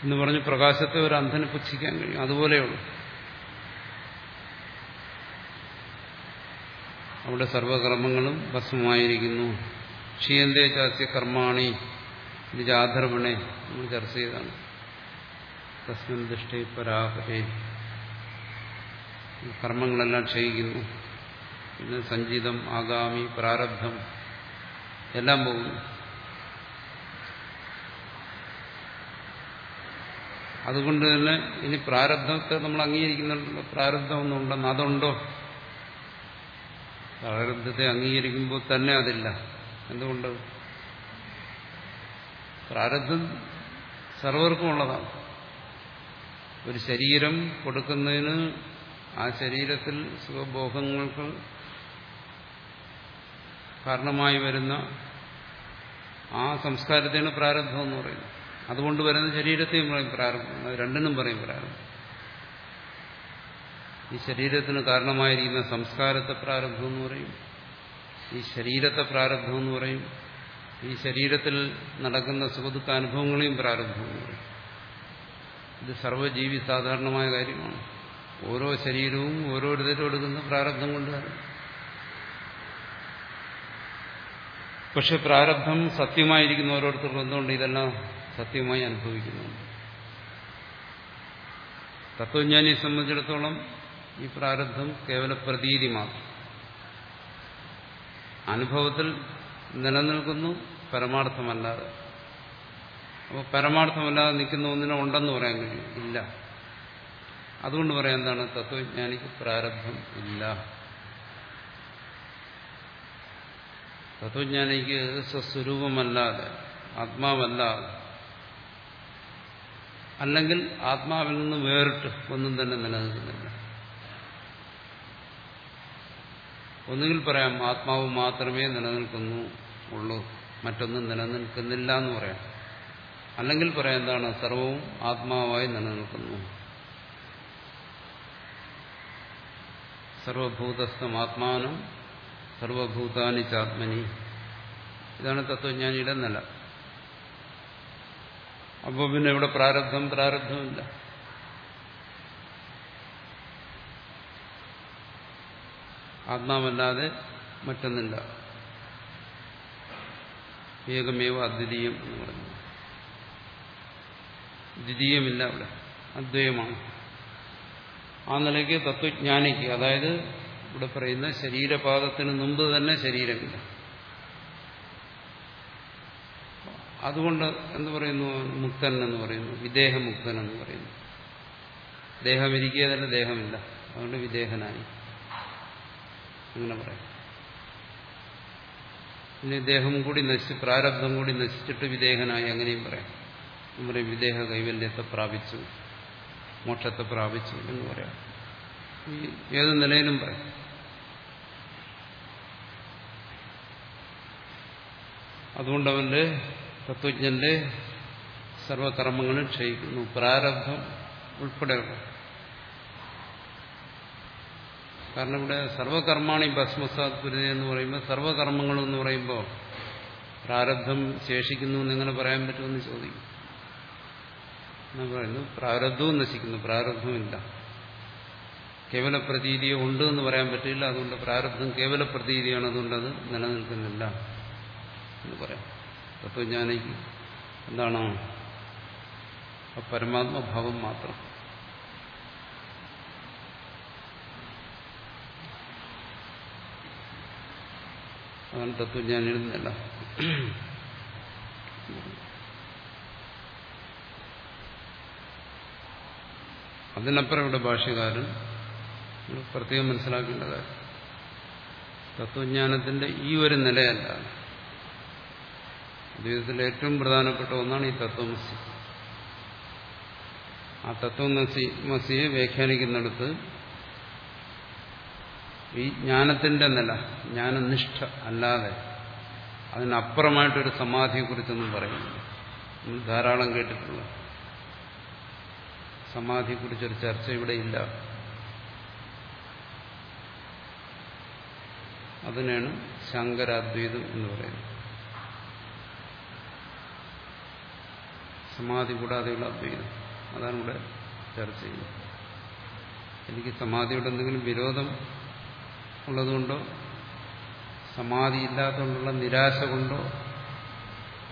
എന്ന് പറഞ്ഞ് പ്രകാശത്തെ ഒരു അന്ധന് പുച്ഛിക്കാൻ കഴിയും. അതുപോലെയുള്ളൂ അവിടെ സർവകർമ്മങ്ങളും ഭസ്മമായിരിക്കുന്നു. ക്ഷീയന്തേ ചാസ്യ കർമാണി. ഇത് നമ്മൾ ചർച്ച ചെയ്താണ് തസ്മിൻ ദൃഷ്ടി പരാപരേ കർമ്മങ്ങളെല്ലാം ക്ഷയിക്കുന്നു. പിന്നെ സഞ്ചിതം ആഗാമി പ്രാരബ്ധം എല്ലാം പോകുന്നു. അതുകൊണ്ട് തന്നെ ഇനി പ്രാരബ്ധത്തെ നമ്മൾ അംഗീകരിക്കുന്നുണ്ടല്ലോ പ്രാരബ്ധമൊന്നും ഉണ്ടെന്ന് അതുണ്ടോ? പ്രാരബ്ധത്തെ അംഗീകരിക്കുമ്പോൾ തന്നെ അതില്ല. എന്തുകൊണ്ട്? പ്രാരബ്ധം സർവർക്കും ഉള്ളതാണ് ഒരു ശരീരം കൊടുക്കുന്നതിന് ആ ശരീരത്തിൽ സുഖഭോഗങ്ങൾക്ക് കാരണമായി വരുന്ന ആ സംസ്കാരത്തെയാണ് പ്രാരബ്ധം എന്ന് പറയുന്നത് അതുകൊണ്ട് വരുന്ന ശരീരത്തെയും പറയും പ്രാരംഭം. രണ്ടിനും പറയും പ്രാരംഭം. ഈ ശരീരത്തിന് കാരണമായിരിക്കുന്ന സംസ്കാരത്തെ പ്രാരബ്ധം എന്ന് പറയും. ഈ ശരീരത്തെ പ്രാരബ്ധം എന്ന് പറയും. ഈ ശരീരത്തിൽ നടക്കുന്ന സുഖദുഃഖ അനുഭവങ്ങളെയും പ്രാരബ്ധം എന്ന് പറയും. ഇത് സർവജീവി സാധാരണമായ കാര്യമാണ്. ഓരോ ശരീരവും ഓരോരുത്തരും എടുക്കുന്ന പ്രാരബ്ധം കൊണ്ടാണ്. പക്ഷെ പ്രാരബ്ധം സത്യമായിരിക്കുന്ന ഓരോരുത്തർക്കും എന്തുകൊണ്ട് ഇതെല്ലാം സത്യമായി അനുഭവിക്കുന്നുണ്ട് തത്വജ്ഞാനിയെ സംബന്ധിച്ചിടത്തോളം ഈ പ്രാരബ്ധം കേവല പ്രതീതി മാത്രം. അനുഭവത്തിൽ നിലനിൽക്കുന്നു പരമാർത്ഥമല്ലാതെ. അപ്പോൾ പരമാർത്ഥമല്ലാതെ നിൽക്കുന്ന ഒന്നിനെ ഉണ്ടെന്ന് പറയാൻ കഴിയും. ഇല്ല. അതുകൊണ്ട് പറയാൻ എന്താണ്? തത്വജ്ഞാനിക്ക് പ്രാരബ്ധം ഇല്ല. തത്വജ്ഞാനിക്ക് സ്വസ്വരൂപമല്ലാതെ ആത്മാവല്ലാതെ അല്ലെങ്കിൽ ആത്മാവിൽ നിന്ന് വേറിട്ട് ഒന്നും തന്നെ നിലനിൽക്കുന്നില്ല. ഒന്നുകിൽ പറയാം ആത്മാവ് മാത്രമേ നിലനിൽക്കുന്നു ഉള്ളൂ. മറ്റൊന്നും നിലനിൽക്കുന്നില്ല എന്ന് പറയാം. അല്ലെങ്കിൽ പറയാം എന്താണ്? സർവവും ആത്മാവായി നിലനിൽക്കുന്നു. സർവഭൂതസ്ഥം ആത്മാനം സർവഭൂതാനി ചാത്മനി. ഇതാണ് തത്വജ്ഞാനിയുടെ നില. അപ്പോൾ പിന്നെ ഇവിടെ പ്രാരബ്ധം പ്രാരബ്ധമില്ല ആത്മാവല്ലാതെ മറ്റൊന്നില്ല. ഏകമേവ അദ്വിതീയം എന്ന് പറഞ്ഞു. ദ്വിതീയമില്ല അവിടെ. അദ്വയമാണ്. ആ നിലയ്ക്ക് തത്വജ്ഞാനിക്ക് അതായത് ഇവിടെ പറയുന്ന ശരീരപാദത്തിന് മുമ്പ് തന്നെ ശരീരമില്ല. അതുകൊണ്ട് എന്ന് പറയുന്നു? മുക്തൻ എന്ന് പറയുന്നു. വിദേഹമുക്തൻ എന്ന് പറയുന്നു. ദേഹമിരിക്കുക തന്നെ ദേഹമില്ല. അതുകൊണ്ട് വിദേഹനായി. അങ്ങനെ പറയാം. പിന്നെ ദേഹം കൂടി നശിച്ച് പ്രാരബ്ധം കൂടി നശിച്ചിട്ട് വിദേഹനായി അങ്ങനെയും പറയാം. നമ്മുടെ വിദേഹ കൈവല്യത്തെ പ്രാപിച്ചു മോക്ഷത്തെ പ്രാപിച്ചു എന്ന് പറയാം. ഈ ഏത് നിലയിലും പറയാം. അതുകൊണ്ട് അവന്റെ തത്വജ്ഞന്റെ സർവകർമ്മങ്ങളും ക്ഷയിക്കുന്നു. പ്രാരബ്ധം ഉൾപ്പെടെയുള്ള. കാരണം ഇവിടെ സർവകർമാണി ഭസ്മസാത് പുരുതി എന്ന് പറയുമ്പോൾ സർവകർമ്മങ്ങളും എന്ന് പറയുമ്പോൾ പ്രാരബ്ധം ശേഷിക്കുന്നു എന്നെങ്ങനെ പറയാൻ പറ്റുമെന്ന് ചോദിക്കും. പറയുന്നു പ്രാരബ്ധവും നശിക്കുന്നു പ്രാരബ്ധമില്ല കേവല പ്രതീതിയോ ഉണ്ട് എന്ന് പറയാൻ പറ്റില്ല. അതുകൊണ്ട് പ്രാരബ്ധം കേവല പ്രതീതിയാണ് അതുകൊണ്ട് അത് നിലനിൽക്കുന്നില്ല എന്ന് പറയാം. തത്വജ്ഞാനിക്ക് എന്താണ് പരമാത്മഭാവം മാത്രം. അതാണ് തത്വജ്ഞാനിയുടെ നില അതിനപ്പുറം ഇവിടെ ഭാഷ്യകാരൻ പ്രത്യേകം മനസ്സിലാക്കേണ്ട കാര്യം. തത്വജ്ഞാനത്തിന്റെ ഈ ഒരു നിലയല്ല. ജീവിതത്തിലെ ഏറ്റവും പ്രധാനപ്പെട്ട ഒന്നാണ് ഈ തത്വമസി ആ തത്വമസി മസിയെ വ്യാഖ്യാനിക്കുന്നിടത്ത് ഈ ജ്ഞാനത്തിന്റെ നില ജ്ഞാനനിഷ്ഠ അല്ലാതെ അതിനപ്പുറമായിട്ടൊരു സമാധിയെക്കുറിച്ചൊന്നും പറയുന്നില്ല. ധാരാളം കേട്ടിട്ടുള്ള സമാധിയെക്കുറിച്ചൊരു ചർച്ച ഇവിടെ ഇല്ല. അതിനാണ് ശങ്കരാദ്വൈതം എന്ന് പറയുന്നത്. സമാധി കൂടാതെയുള്ള അദ്വൈതം. അതാണ് ഇവിടെ ചർച്ച ചെയ്യുന്നത്. എനിക്ക് സമാധിയോട് എന്തെങ്കിലും വിരോധം ഉള്ളതുകൊണ്ടോ സമാധി ഇല്ലാത്തതുകൊണ്ടുള്ള നിരാശ കൊണ്ടോ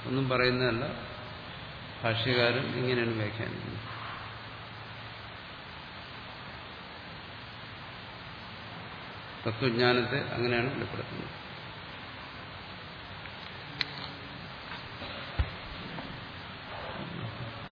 ഒന്നും പറയുന്നതല്ല. ഭാഷ്യകാരൻ ഇങ്ങനെയാണ് വ്യാഖ്യാനിക്കുന്നത്. തത്വജ്ഞാനത്തെ അങ്ങനെയാണ് വെളിപ്പെടുത്തുന്നത്.